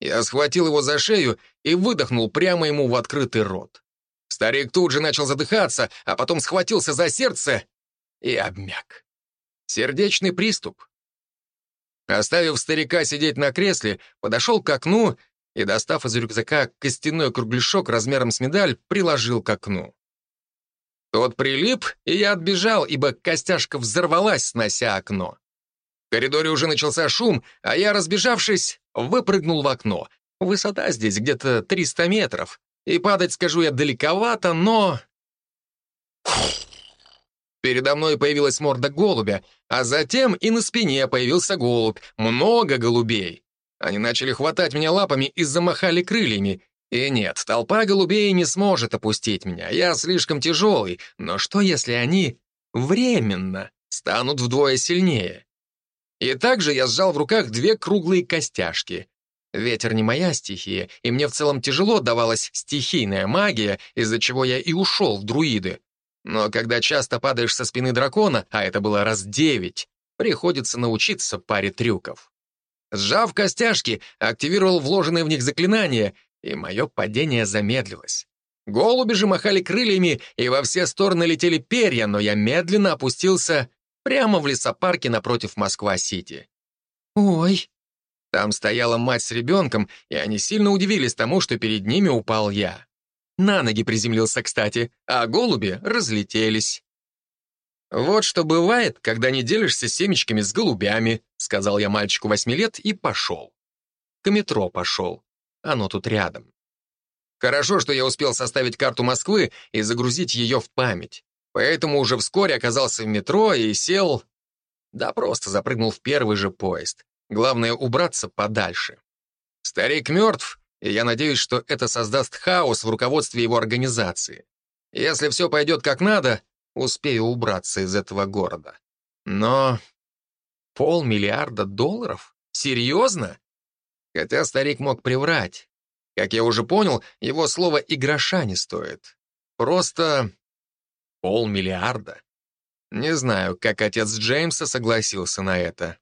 Я схватил его за шею и выдохнул прямо ему в открытый рот. Старик тут же начал задыхаться, а потом схватился за сердце и обмяк. Сердечный приступ. Оставив старика сидеть на кресле, подошел к окну и, достав из рюкзака костяной кругляшок размером с медаль, приложил к окну. Тот прилип, и я отбежал, ибо костяшка взорвалась, снося окно. В коридоре уже начался шум, а я, разбежавшись, выпрыгнул в окно. Высота здесь где-то 300 метров, и падать, скажу я, далековато, но... Передо мной появилась морда голубя, а затем и на спине появился голубь, много голубей. Они начали хватать меня лапами и замахали крыльями. И нет, толпа голубей не сможет опустить меня, я слишком тяжелый, но что если они временно станут вдвое сильнее? И также я сжал в руках две круглые костяшки. Ветер не моя стихия, и мне в целом тяжело давалась стихийная магия, из-за чего я и ушел в друиды. Но когда часто падаешь со спины дракона, а это было раз девять, приходится научиться паре трюков. Сжав костяшки, активировал вложенные в них заклинания, и мое падение замедлилось. Голуби же махали крыльями, и во все стороны летели перья, но я медленно опустился прямо в лесопарке напротив Москва-Сити. «Ой!» Там стояла мать с ребенком, и они сильно удивились тому, что перед ними упал я. На ноги приземлился, кстати, а голуби разлетелись. «Вот что бывает, когда не делишься семечками с голубями», сказал я мальчику восьми лет и пошел. К метро пошел. Оно тут рядом. Хорошо, что я успел составить карту Москвы и загрузить ее в память. Поэтому уже вскоре оказался в метро и сел... Да просто запрыгнул в первый же поезд. Главное — убраться подальше. Старик мертв, и я надеюсь, что это создаст хаос в руководстве его организации. Если все пойдет как надо, успею убраться из этого города. Но полмиллиарда долларов? Серьезно? Хотя старик мог приврать. Как я уже понял, его слово и гроша не стоит. Просто полмиллиарда. Не знаю, как отец Джеймса согласился на это.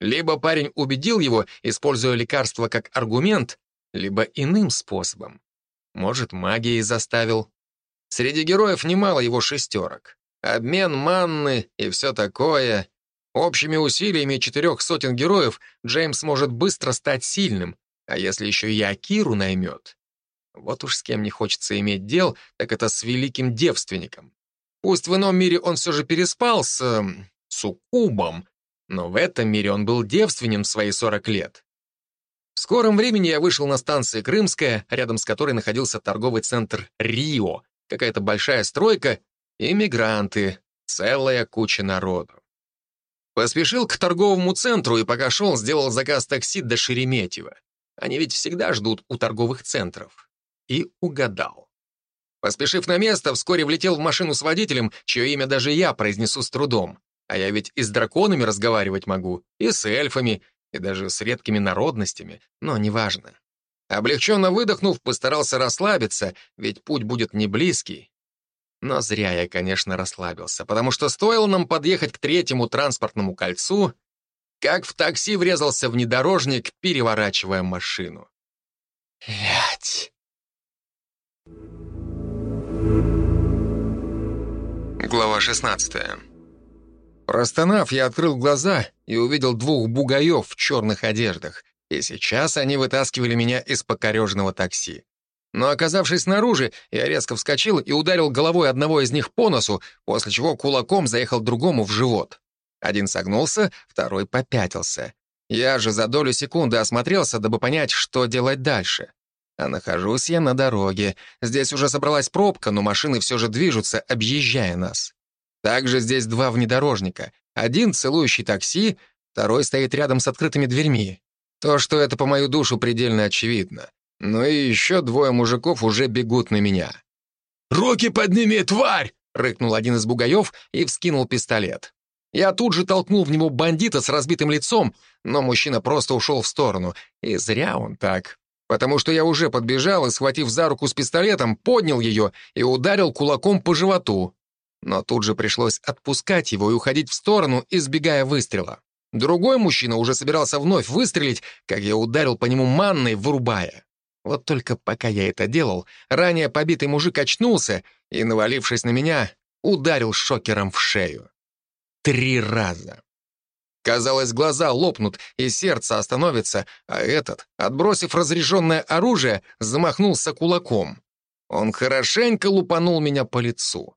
Либо парень убедил его, используя лекарство как аргумент, либо иным способом. Может, магией заставил. Среди героев немало его шестерок. Обмен манны и все такое. Общими усилиями четырех сотен героев Джеймс может быстро стать сильным, а если еще и Акиру наймет. Вот уж с кем не хочется иметь дел, так это с великим девственником. Пусть в ином мире он все же переспал с... Э, суккубом, но в этом мире он был девственен в свои 40 лет. В скором времени я вышел на станции Крымская, рядом с которой находился торговый центр «Рио», какая-то большая стройка и мигранты, целая куча народу. Поспешил к торговому центру и пока шел, сделал заказ такси до Шереметьево. Они ведь всегда ждут у торговых центров. И угадал. Поспешив на место, вскоре влетел в машину с водителем, чье имя даже я произнесу с трудом. А я ведь и с драконами разговаривать могу, и с эльфами, и даже с редкими народностями, но неважно. Облегченно выдохнув, постарался расслабиться, ведь путь будет не близкий. Но зря я, конечно, расслабился, потому что стоило нам подъехать к третьему транспортному кольцу, как в такси врезался внедорожник, переворачивая машину. Блять. Глава шестнадцатая. Простонав, я открыл глаза и увидел двух бугаев в черных одеждах, и сейчас они вытаскивали меня из покорежного такси. Но оказавшись снаружи, я резко вскочил и ударил головой одного из них по носу, после чего кулаком заехал другому в живот. Один согнулся, второй попятился. Я же за долю секунды осмотрелся, дабы понять, что делать дальше. А нахожусь я на дороге. Здесь уже собралась пробка, но машины все же движутся, объезжая нас. Также здесь два внедорожника. Один целующий такси, второй стоит рядом с открытыми дверьми. То, что это по мою душу, предельно очевидно. Ну и еще двое мужиков уже бегут на меня. «Руки подними, тварь!» — рыкнул один из бугаев и вскинул пистолет. Я тут же толкнул в него бандита с разбитым лицом, но мужчина просто ушел в сторону. И зря он так. Потому что я уже подбежал и, схватив за руку с пистолетом, поднял ее и ударил кулаком по животу. Но тут же пришлось отпускать его и уходить в сторону, избегая выстрела. Другой мужчина уже собирался вновь выстрелить, как я ударил по нему манной, вырубая. Вот только пока я это делал, ранее побитый мужик очнулся и, навалившись на меня, ударил шокером в шею. Три раза. Казалось, глаза лопнут, и сердце остановится, а этот, отбросив разряженное оружие, замахнулся кулаком. Он хорошенько лупанул меня по лицу.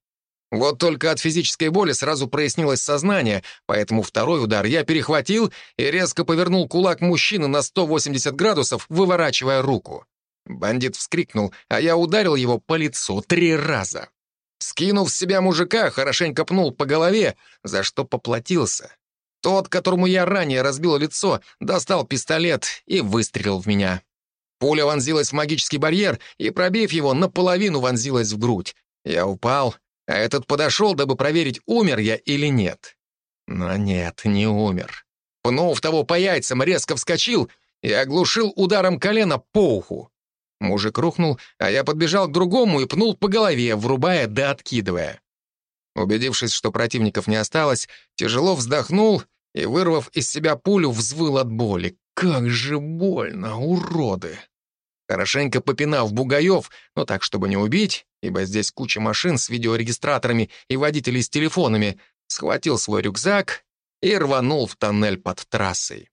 Вот только от физической боли сразу прояснилось сознание, поэтому второй удар я перехватил и резко повернул кулак мужчины на 180 градусов, выворачивая руку. Бандит вскрикнул, а я ударил его по лицу три раза. Скинув с себя мужика, хорошенько пнул по голове, за что поплатился. Тот, которому я ранее разбил лицо, достал пистолет и выстрелил в меня. Пуля вонзилась в магический барьер и, пробив его, наполовину вонзилась в грудь. Я упал, а этот подошел, дабы проверить, умер я или нет. Но нет, не умер. Пнув того по яйцам, резко вскочил и оглушил ударом колена по уху. Мужик рухнул, а я подбежал к другому и пнул по голове, врубая да откидывая. Убедившись, что противников не осталось, тяжело вздохнул и, вырвав из себя пулю, взвыл от боли. Как же больно, уроды! Хорошенько попинав бугаев, но так, чтобы не убить, ибо здесь куча машин с видеорегистраторами и водителей с телефонами, схватил свой рюкзак и рванул в тоннель под трассой.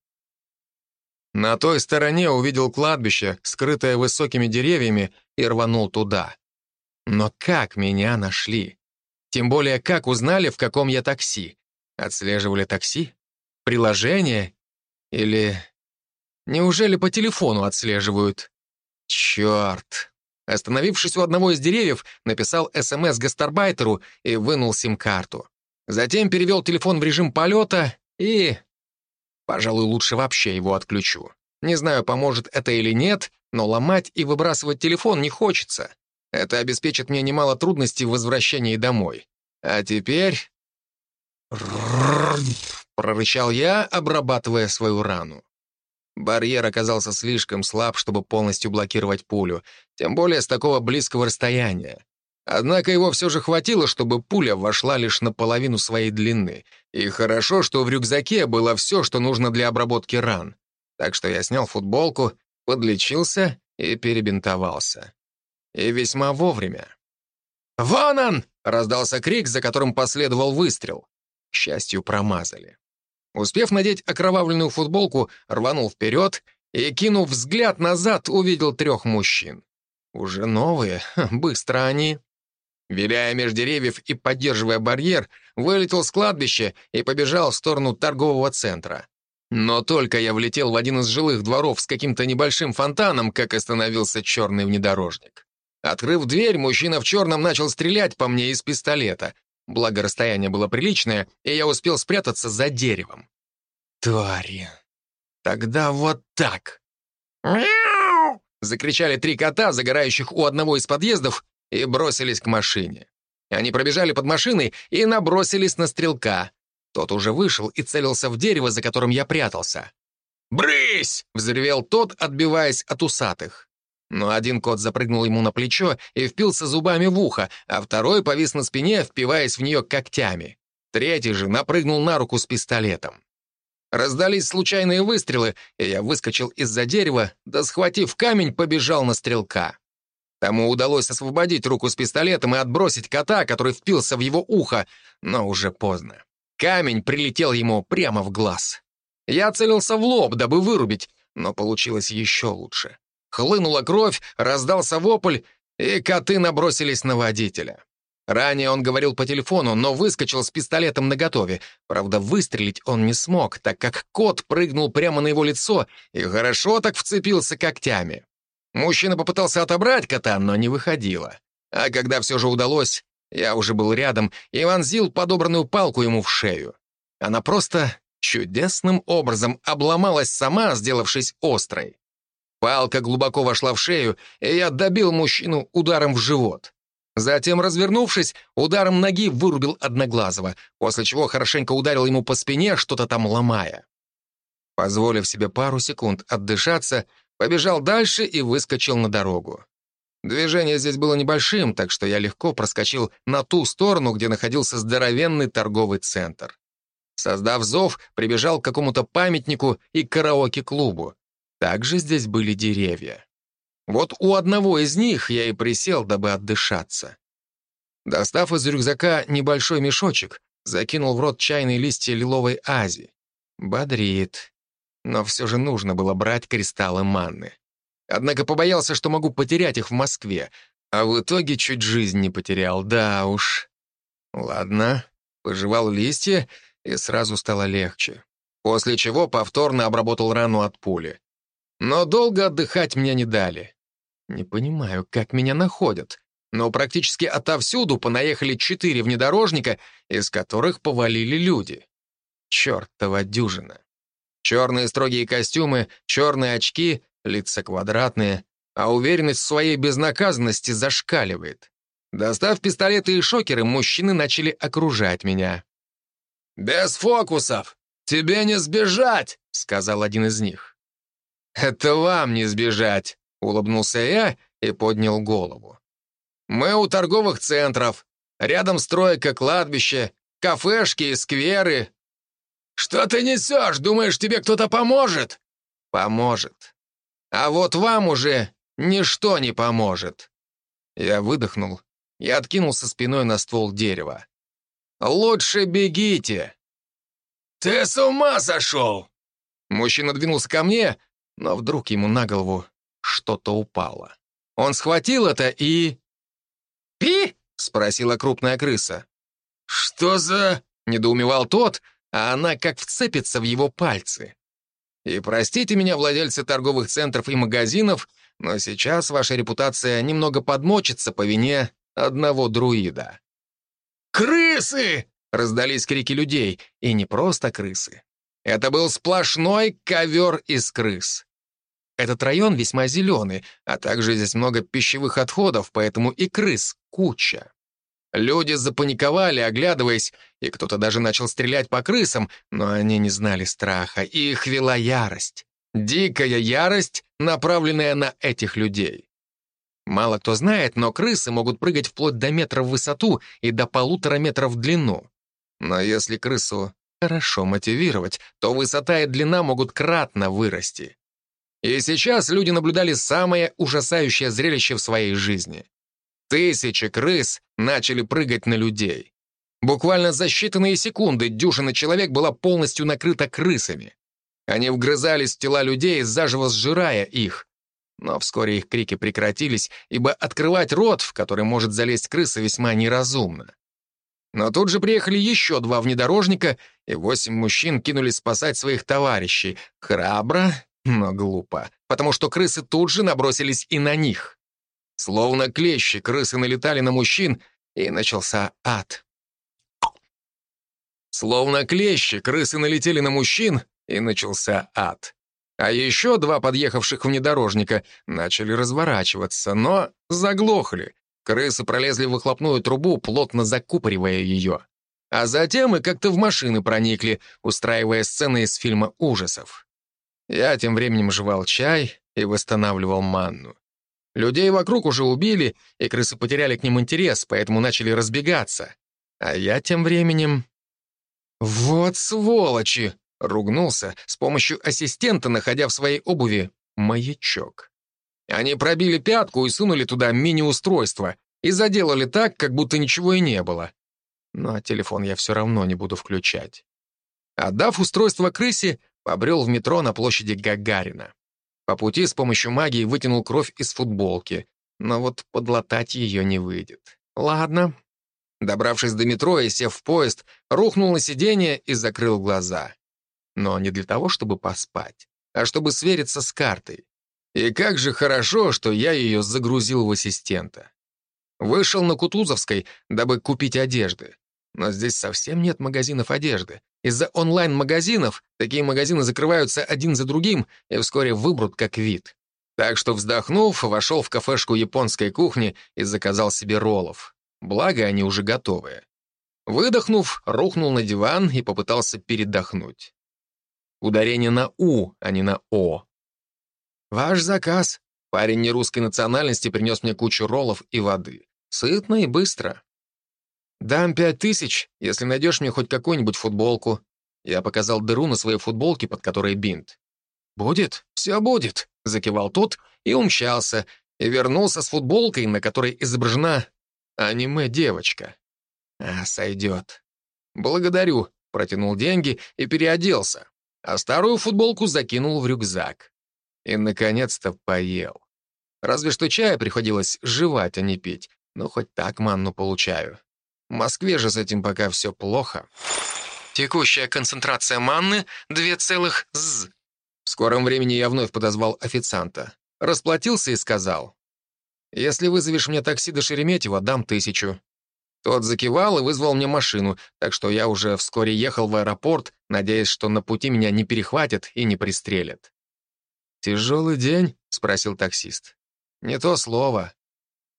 На той стороне увидел кладбище, скрытое высокими деревьями, и рванул туда. Но как меня нашли? Тем более, как узнали, в каком я такси? Отслеживали такси? Приложение? Или... Неужели по телефону отслеживают? Черт! Остановившись у одного из деревьев, написал СМС гастарбайтеру и вынул сим-карту. Затем перевел телефон в режим полета и Пожалуй, лучше вообще его отключу. Не знаю, поможет это или нет, но ломать и выбрасывать телефон не хочется. Это обеспечит мне немало трудностей в возвращении домой. А теперь... прорычал я, обрабатывая свою рану. Барьер оказался слишком слаб, чтобы полностью блокировать пулю, тем более с такого близкого расстояния. Однако его все же хватило, чтобы пуля вошла лишь наполовину своей длины. И хорошо, что в рюкзаке было все, что нужно для обработки ран. Так что я снял футболку, подлечился и перебинтовался. И весьма вовремя. «Вон он!» — раздался крик, за которым последовал выстрел. К счастью, промазали. Успев надеть окровавленную футболку, рванул вперед и, кинув взгляд назад, увидел трех мужчин. Уже новые, [LAUGHS] быстро они. Виляя меж деревьев и поддерживая барьер, вылетел с кладбища и побежал в сторону торгового центра. Но только я влетел в один из жилых дворов с каким-то небольшим фонтаном, как остановился черный внедорожник. Открыв дверь, мужчина в черном начал стрелять по мне из пистолета. Благо, расстояние было приличное, и я успел спрятаться за деревом. Твари. Тогда вот так. «Мяу!» — закричали три кота, загорающих у одного из подъездов, и бросились к машине. Они пробежали под машиной и набросились на стрелка. Тот уже вышел и целился в дерево, за которым я прятался. «Брысь!» — взревел тот, отбиваясь от усатых. Но один кот запрыгнул ему на плечо и впился зубами в ухо, а второй повис на спине, впиваясь в нее когтями. Третий же напрыгнул на руку с пистолетом. Раздались случайные выстрелы, и я выскочил из-за дерева, да, схватив камень, побежал на стрелка. Тому удалось освободить руку с пистолетом и отбросить кота, который впился в его ухо, но уже поздно. Камень прилетел ему прямо в глаз. Я целился в лоб, дабы вырубить, но получилось еще лучше. Хлынула кровь, раздался вопль, и коты набросились на водителя. Ранее он говорил по телефону, но выскочил с пистолетом наготове. Правда, выстрелить он не смог, так как кот прыгнул прямо на его лицо и хорошо так вцепился когтями. Мужчина попытался отобрать кота, но не выходило. А когда все же удалось, я уже был рядом и вонзил подобранную палку ему в шею. Она просто чудесным образом обломалась сама, сделавшись острой. Палка глубоко вошла в шею, и я добил мужчину ударом в живот. Затем, развернувшись, ударом ноги вырубил Одноглазого, после чего хорошенько ударил ему по спине, что-то там ломая. Позволив себе пару секунд отдышаться, побежал дальше и выскочил на дорогу. Движение здесь было небольшим, так что я легко проскочил на ту сторону, где находился здоровенный торговый центр. Создав зов, прибежал к какому-то памятнику и караоке-клубу. Также здесь были деревья. Вот у одного из них я и присел, дабы отдышаться. Достав из рюкзака небольшой мешочек, закинул в рот чайные листья лиловой ази. Бодрит. Но все же нужно было брать кристаллы манны. Однако побоялся, что могу потерять их в Москве, а в итоге чуть жизнь не потерял, да уж. Ладно, пожевал листья, и сразу стало легче. После чего повторно обработал рану от пули. Но долго отдыхать мне не дали. Не понимаю, как меня находят, но практически отовсюду понаехали четыре внедорожника, из которых повалили люди. Чертова дюжина. Черные строгие костюмы, черные очки, лица квадратные, а уверенность в своей безнаказанности зашкаливает. Достав пистолеты и шокеры, мужчины начали окружать меня. «Без фокусов! Тебе не сбежать!» — сказал один из них. «Это вам не сбежать!» — улыбнулся я и поднял голову. «Мы у торговых центров. Рядом стройка, кладбище, кафешки и скверы». «Что ты несешь? Думаешь, тебе кто-то поможет?» «Поможет. А вот вам уже ничто не поможет». Я выдохнул и откинулся спиной на ствол дерева. «Лучше бегите!» «Ты с ума сошел!» Мужчина двинулся ко мне, но вдруг ему на голову что-то упало. Он схватил это и... «Пи?» — спросила крупная крыса. «Что за...» — недоумевал тот, а она как вцепится в его пальцы. И простите меня, владельцы торговых центров и магазинов, но сейчас ваша репутация немного подмочится по вине одного друида. «Крысы!» — раздались крики людей, и не просто крысы. Это был сплошной ковер из крыс. Этот район весьма зеленый, а также здесь много пищевых отходов, поэтому и крыс куча. Люди запаниковали, оглядываясь, и кто-то даже начал стрелять по крысам, но они не знали страха, их вела ярость. Дикая ярость, направленная на этих людей. Мало кто знает, но крысы могут прыгать вплоть до метра в высоту и до полутора метров в длину. Но если крысу хорошо мотивировать, то высота и длина могут кратно вырасти. И сейчас люди наблюдали самое ужасающее зрелище в своей жизни. Тысячи крыс начали прыгать на людей. Буквально за считанные секунды дюжина человек была полностью накрыта крысами. Они вгрызались в тела людей, заживо сжирая их. Но вскоре их крики прекратились, ибо открывать рот, в который может залезть крыса, весьма неразумно. Но тут же приехали еще два внедорожника, и восемь мужчин кинулись спасать своих товарищей. Храбро, но глупо, потому что крысы тут же набросились и на них. Словно клещи, крысы налетали на мужчин, и начался ад. Словно клещи, крысы налетели на мужчин, и начался ад. А еще два подъехавших внедорожника начали разворачиваться, но заглохли. Крысы пролезли в выхлопную трубу, плотно закупоривая ее. А затем и как-то в машины проникли, устраивая сцены из фильма ужасов. Я тем временем жевал чай и восстанавливал манну. Людей вокруг уже убили, и крысы потеряли к ним интерес, поэтому начали разбегаться. А я тем временем... «Вот сволочи!» — ругнулся с помощью ассистента, находя в своей обуви маячок. Они пробили пятку и сунули туда мини-устройство и заделали так, как будто ничего и не было. Но телефон я все равно не буду включать. Отдав устройство крысе, побрел в метро на площади Гагарина. По пути с помощью магии вытянул кровь из футболки, но вот подлатать ее не выйдет. Ладно. Добравшись до метро и сев в поезд, рухнул на сиденье и закрыл глаза. Но не для того, чтобы поспать, а чтобы свериться с картой. И как же хорошо, что я ее загрузил в ассистента. Вышел на Кутузовской, дабы купить одежды. Но здесь совсем нет магазинов одежды. Из-за онлайн-магазинов такие магазины закрываются один за другим и вскоре выбрут как вид. Так что, вздохнув, вошел в кафешку японской кухни и заказал себе роллов. Благо, они уже готовые. Выдохнув, рухнул на диван и попытался передохнуть. Ударение на «у», а не на «о». «Ваш заказ». Парень нерусской национальности принес мне кучу роллов и воды. Сытно и быстро. «Дам пять тысяч, если найдешь мне хоть какую-нибудь футболку». Я показал дыру на своей футболке, под которой бинт. «Будет? Все будет», — закивал тот и умчался, и вернулся с футболкой, на которой изображена аниме-девочка. «А, сойдет». «Благодарю», — протянул деньги и переоделся, а старую футболку закинул в рюкзак. И, наконец-то, поел. Разве что чая приходилось жевать, а не пить, но хоть так манну получаю. В Москве же с этим пока все плохо. Текущая концентрация манны — две целых з. В скором времени я вновь подозвал официанта. Расплатился и сказал. «Если вызовешь мне такси до Шереметьево, дам тысячу». Тот закивал и вызвал мне машину, так что я уже вскоре ехал в аэропорт, надеясь, что на пути меня не перехватят и не пристрелят. «Тяжелый день?» — спросил таксист. «Не то слово.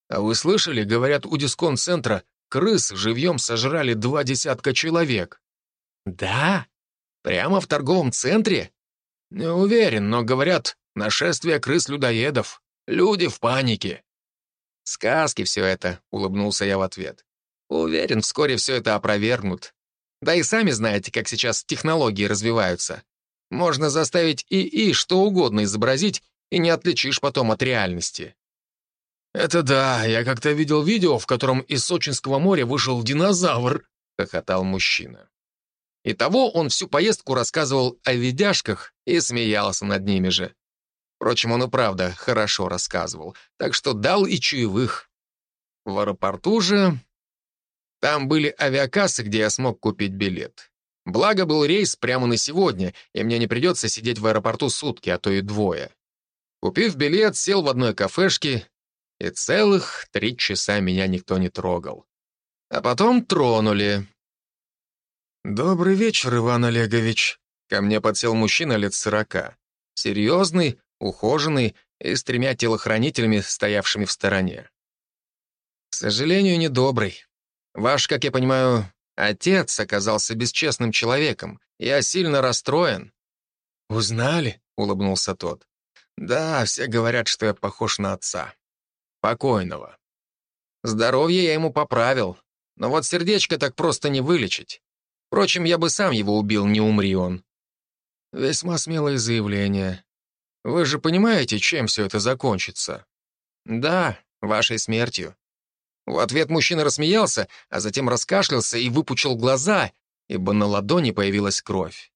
А вы слышали, говорят, у дисконт-центра Крыс живьем сожрали два десятка человек. Да? Прямо в торговом центре? Не уверен, но говорят, нашествие крыс-людоедов. Люди в панике. Сказки все это, улыбнулся я в ответ. Уверен, вскоре все это опровергнут. Да и сами знаете, как сейчас технологии развиваются. Можно заставить ИИ что угодно изобразить, и не отличишь потом от реальности. «Это да, я как-то видел видео, в котором из Сочинского моря вышел динозавр», — хохотал мужчина. И того он всю поездку рассказывал о видяшках и смеялся над ними же. Впрочем, он и правда хорошо рассказывал, так что дал и чаевых. В аэропорту же... Там были авиакассы, где я смог купить билет. Благо был рейс прямо на сегодня, и мне не придется сидеть в аэропорту сутки, а то и двое. Купив билет, сел в одной кафешке и целых три часа меня никто не трогал. А потом тронули. «Добрый вечер, Иван Олегович». Ко мне подсел мужчина лет сорока. Серьезный, ухоженный и с тремя телохранителями, стоявшими в стороне. «К сожалению, недобрый. Ваш, как я понимаю, отец оказался бесчестным человеком. Я сильно расстроен». «Узнали?» — улыбнулся тот. «Да, все говорят, что я похож на отца. Покойного. Здоровье я ему поправил, но вот сердечко так просто не вылечить. Впрочем, я бы сам его убил, не умри он. Весьма смелое заявление. Вы же понимаете, чем все это закончится? Да, вашей смертью. В ответ мужчина рассмеялся, а затем раскашлялся и выпучил глаза, ибо на ладони появилась кровь.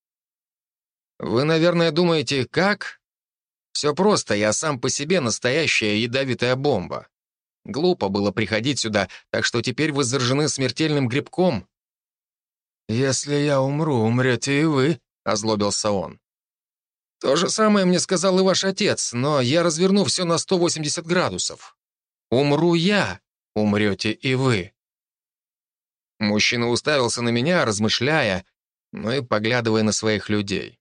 Вы, наверное, думаете, как? Все просто, я сам по себе настоящая ядовитая бомба. Глупо было приходить сюда, так что теперь вы заражены смертельным грибком. «Если я умру, умрете и вы», — озлобился он. «То же самое мне сказал и ваш отец, но я разверну все на 180 градусов. Умру я, умрете и вы». Мужчина уставился на меня, размышляя, но и поглядывая на своих людей.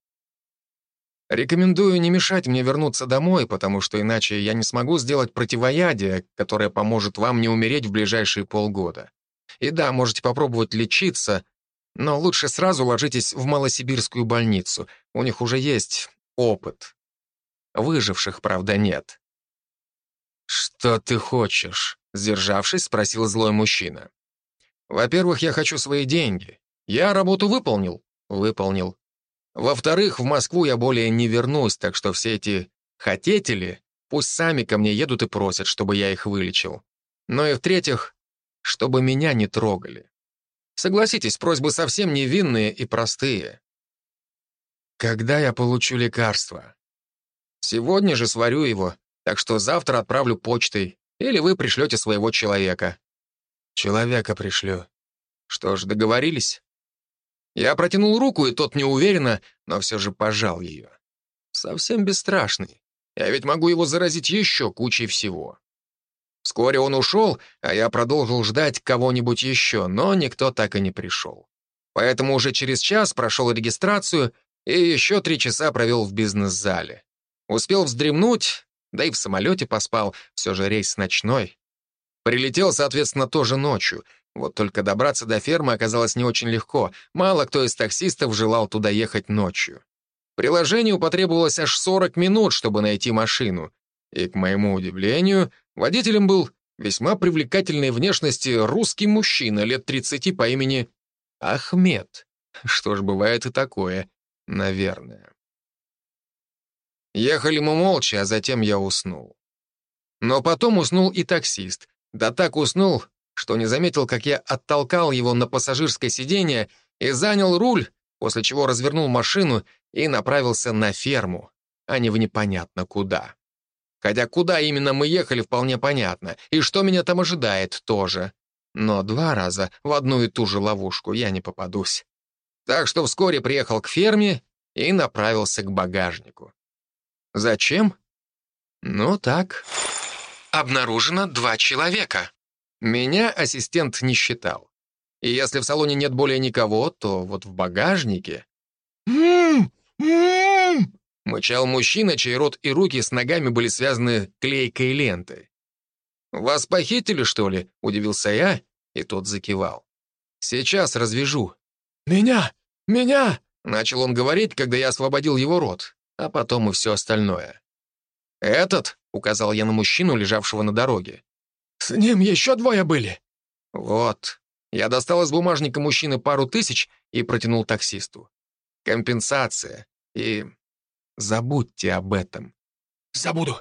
Рекомендую не мешать мне вернуться домой, потому что иначе я не смогу сделать противоядие, которое поможет вам не умереть в ближайшие полгода. И да, можете попробовать лечиться, но лучше сразу ложитесь в Малосибирскую больницу. У них уже есть опыт. Выживших, правда, нет. «Что ты хочешь?» — сдержавшись, спросил злой мужчина. «Во-первых, я хочу свои деньги. Я работу выполнил?» «Выполнил. Во-вторых, в Москву я более не вернусь, так что все эти «хотетели» пусть сами ко мне едут и просят, чтобы я их вылечил. Но и в-третьих, чтобы меня не трогали. Согласитесь, просьбы совсем невинные и простые. Когда я получу лекарство? Сегодня же сварю его, так что завтра отправлю почтой, или вы пришлете своего человека. Человека пришлю. Что ж, договорились? Я протянул руку, и тот неуверенно, но все же пожал ее. Совсем бесстрашный. Я ведь могу его заразить еще кучей всего. Вскоре он ушел, а я продолжил ждать кого-нибудь еще, но никто так и не пришел. Поэтому уже через час прошел регистрацию и еще три часа провел в бизнес-зале. Успел вздремнуть, да и в самолете поспал, все же рейс ночной. Прилетел, соответственно, тоже ночью. Вот только добраться до фермы оказалось не очень легко. Мало кто из таксистов желал туда ехать ночью. Приложению потребовалось аж 40 минут, чтобы найти машину. И, к моему удивлению, водителем был весьма привлекательной внешности русский мужчина лет 30 по имени Ахмед. Что ж, бывает и такое, наверное. Ехали мы молча, а затем я уснул. Но потом уснул и таксист. Да так уснул, что не заметил, как я оттолкал его на пассажирское сиденье и занял руль, после чего развернул машину и направился на ферму, а не в непонятно куда. Хотя куда именно мы ехали, вполне понятно, и что меня там ожидает тоже. Но два раза в одну и ту же ловушку я не попадусь. Так что вскоре приехал к ферме и направился к багажнику. Зачем? Ну так. Обнаружено два человека. Меня ассистент не считал. И если в салоне нет более никого, то вот в багажнике... «М-м-м!» Мычал мужчина, чей рот и руки с ногами были связаны клейкой лентой. «Вас похитили, что ли?» — удивился я, и тот закивал. «Сейчас развяжу». «Меня! Меня!» — начал он говорить, когда я освободил его рот, а потом и все остальное. «Этот?» — указал я на мужчину, лежавшего на дороге. «С ним еще двое были». «Вот». Я достал из бумажника мужчины пару тысяч и протянул таксисту. Компенсация. И забудьте об этом. «Забуду.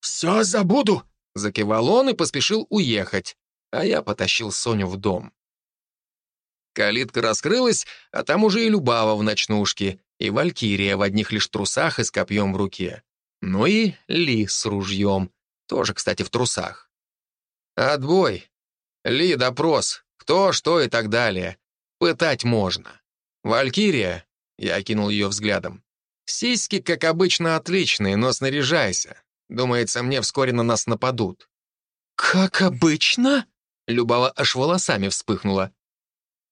Все забуду», — закивал он и поспешил уехать, а я потащил Соню в дом. Калитка раскрылась, а там уже и Любава в ночнушке, и Валькирия в одних лишь трусах и с копьем в руке. Ну и Ли с ружьем, тоже, кстати, в трусах. Отбой. Ли, допрос. Кто, что и так далее. Пытать можно. Валькирия, я окинул ее взглядом. Сиськи, как обычно, отличные, но снаряжайся. Думается, мне вскоре на нас нападут. «Как обычно?» Любава аж волосами вспыхнула.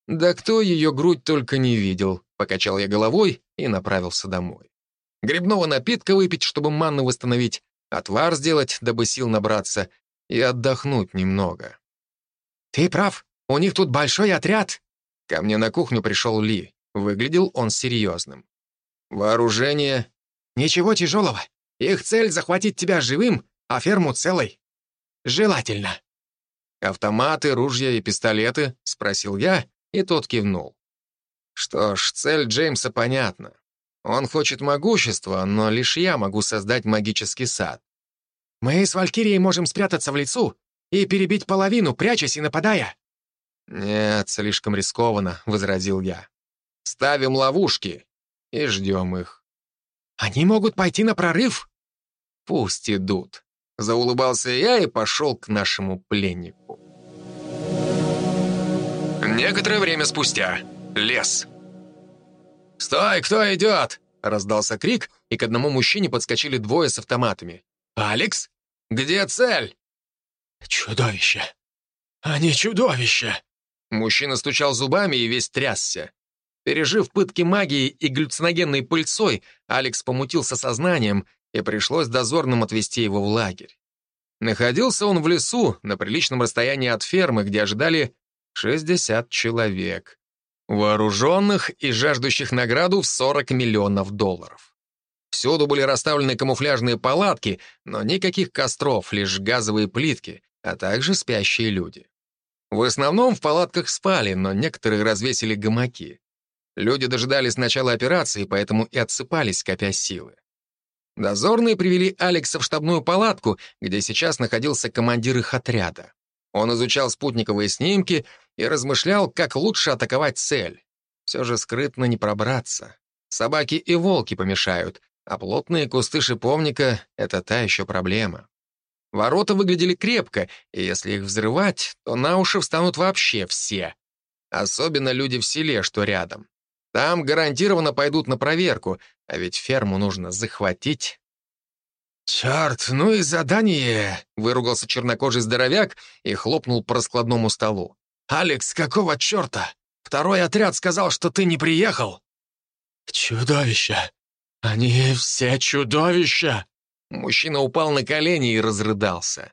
«Да кто ее грудь только не видел», — покачал я головой и направился домой. Грибного напитка выпить, чтобы манну восстановить, отвар сделать, дабы сил набраться, и отдохнуть немного. «Ты прав, у них тут большой отряд». Ко мне на кухню пришел Ли. Выглядел он серьезным. «Вооружение?» «Ничего тяжелого. Их цель — захватить тебя живым, а ферму целой. Желательно». «Автоматы, ружья и пистолеты?» — спросил я, и тот кивнул. Что ж, цель Джеймса понятна. Он хочет могущества, но лишь я могу создать магический сад. Мы с Валькирией можем спрятаться в лесу и перебить половину, прячась и нападая. «Нет, слишком рискованно», — возразил я. «Ставим ловушки и ждем их». «Они могут пойти на прорыв?» «Пусть идут», — заулыбался я и пошел к нашему пленнику. Некоторое время спустя. Лес. «Стой, кто идет?» — раздался крик, и к одному мужчине подскочили двое с автоматами. «Алекс? Где цель?» «Чудовище! Они чудовища!» Мужчина стучал зубами и весь трясся. Пережив пытки магии и галлюциногенной пыльцой, Алекс помутился сознанием, и пришлось дозорным отвезти его в лагерь. Находился он в лесу, на приличном расстоянии от фермы, где ожидали 60 человек. Вооруженных и жаждущих награду в 40 миллионов долларов. Всюду были расставлены камуфляжные палатки, но никаких костров, лишь газовые плитки, а также спящие люди. В основном в палатках спали, но некоторые развесили гамаки. Люди дожидались начала операции, поэтому и отсыпались, копя силы. Дозорные привели Алекса в штабную палатку, где сейчас находился командир их отряда. Он изучал спутниковые снимки и размышлял, как лучше атаковать цель. Все же скрытно не пробраться. Собаки и волки помешают, а плотные кусты шиповника — это та еще проблема. Ворота выглядели крепко, и если их взрывать, то на уши встанут вообще все. Особенно люди в селе, что рядом. Там гарантированно пойдут на проверку, а ведь ферму нужно захватить. «Черт, ну и задание!» — выругался чернокожий здоровяк и хлопнул по раскладному столу. «Алекс, какого черта? Второй отряд сказал, что ты не приехал!» «Чудовища! Они все чудовища!» Мужчина упал на колени и разрыдался.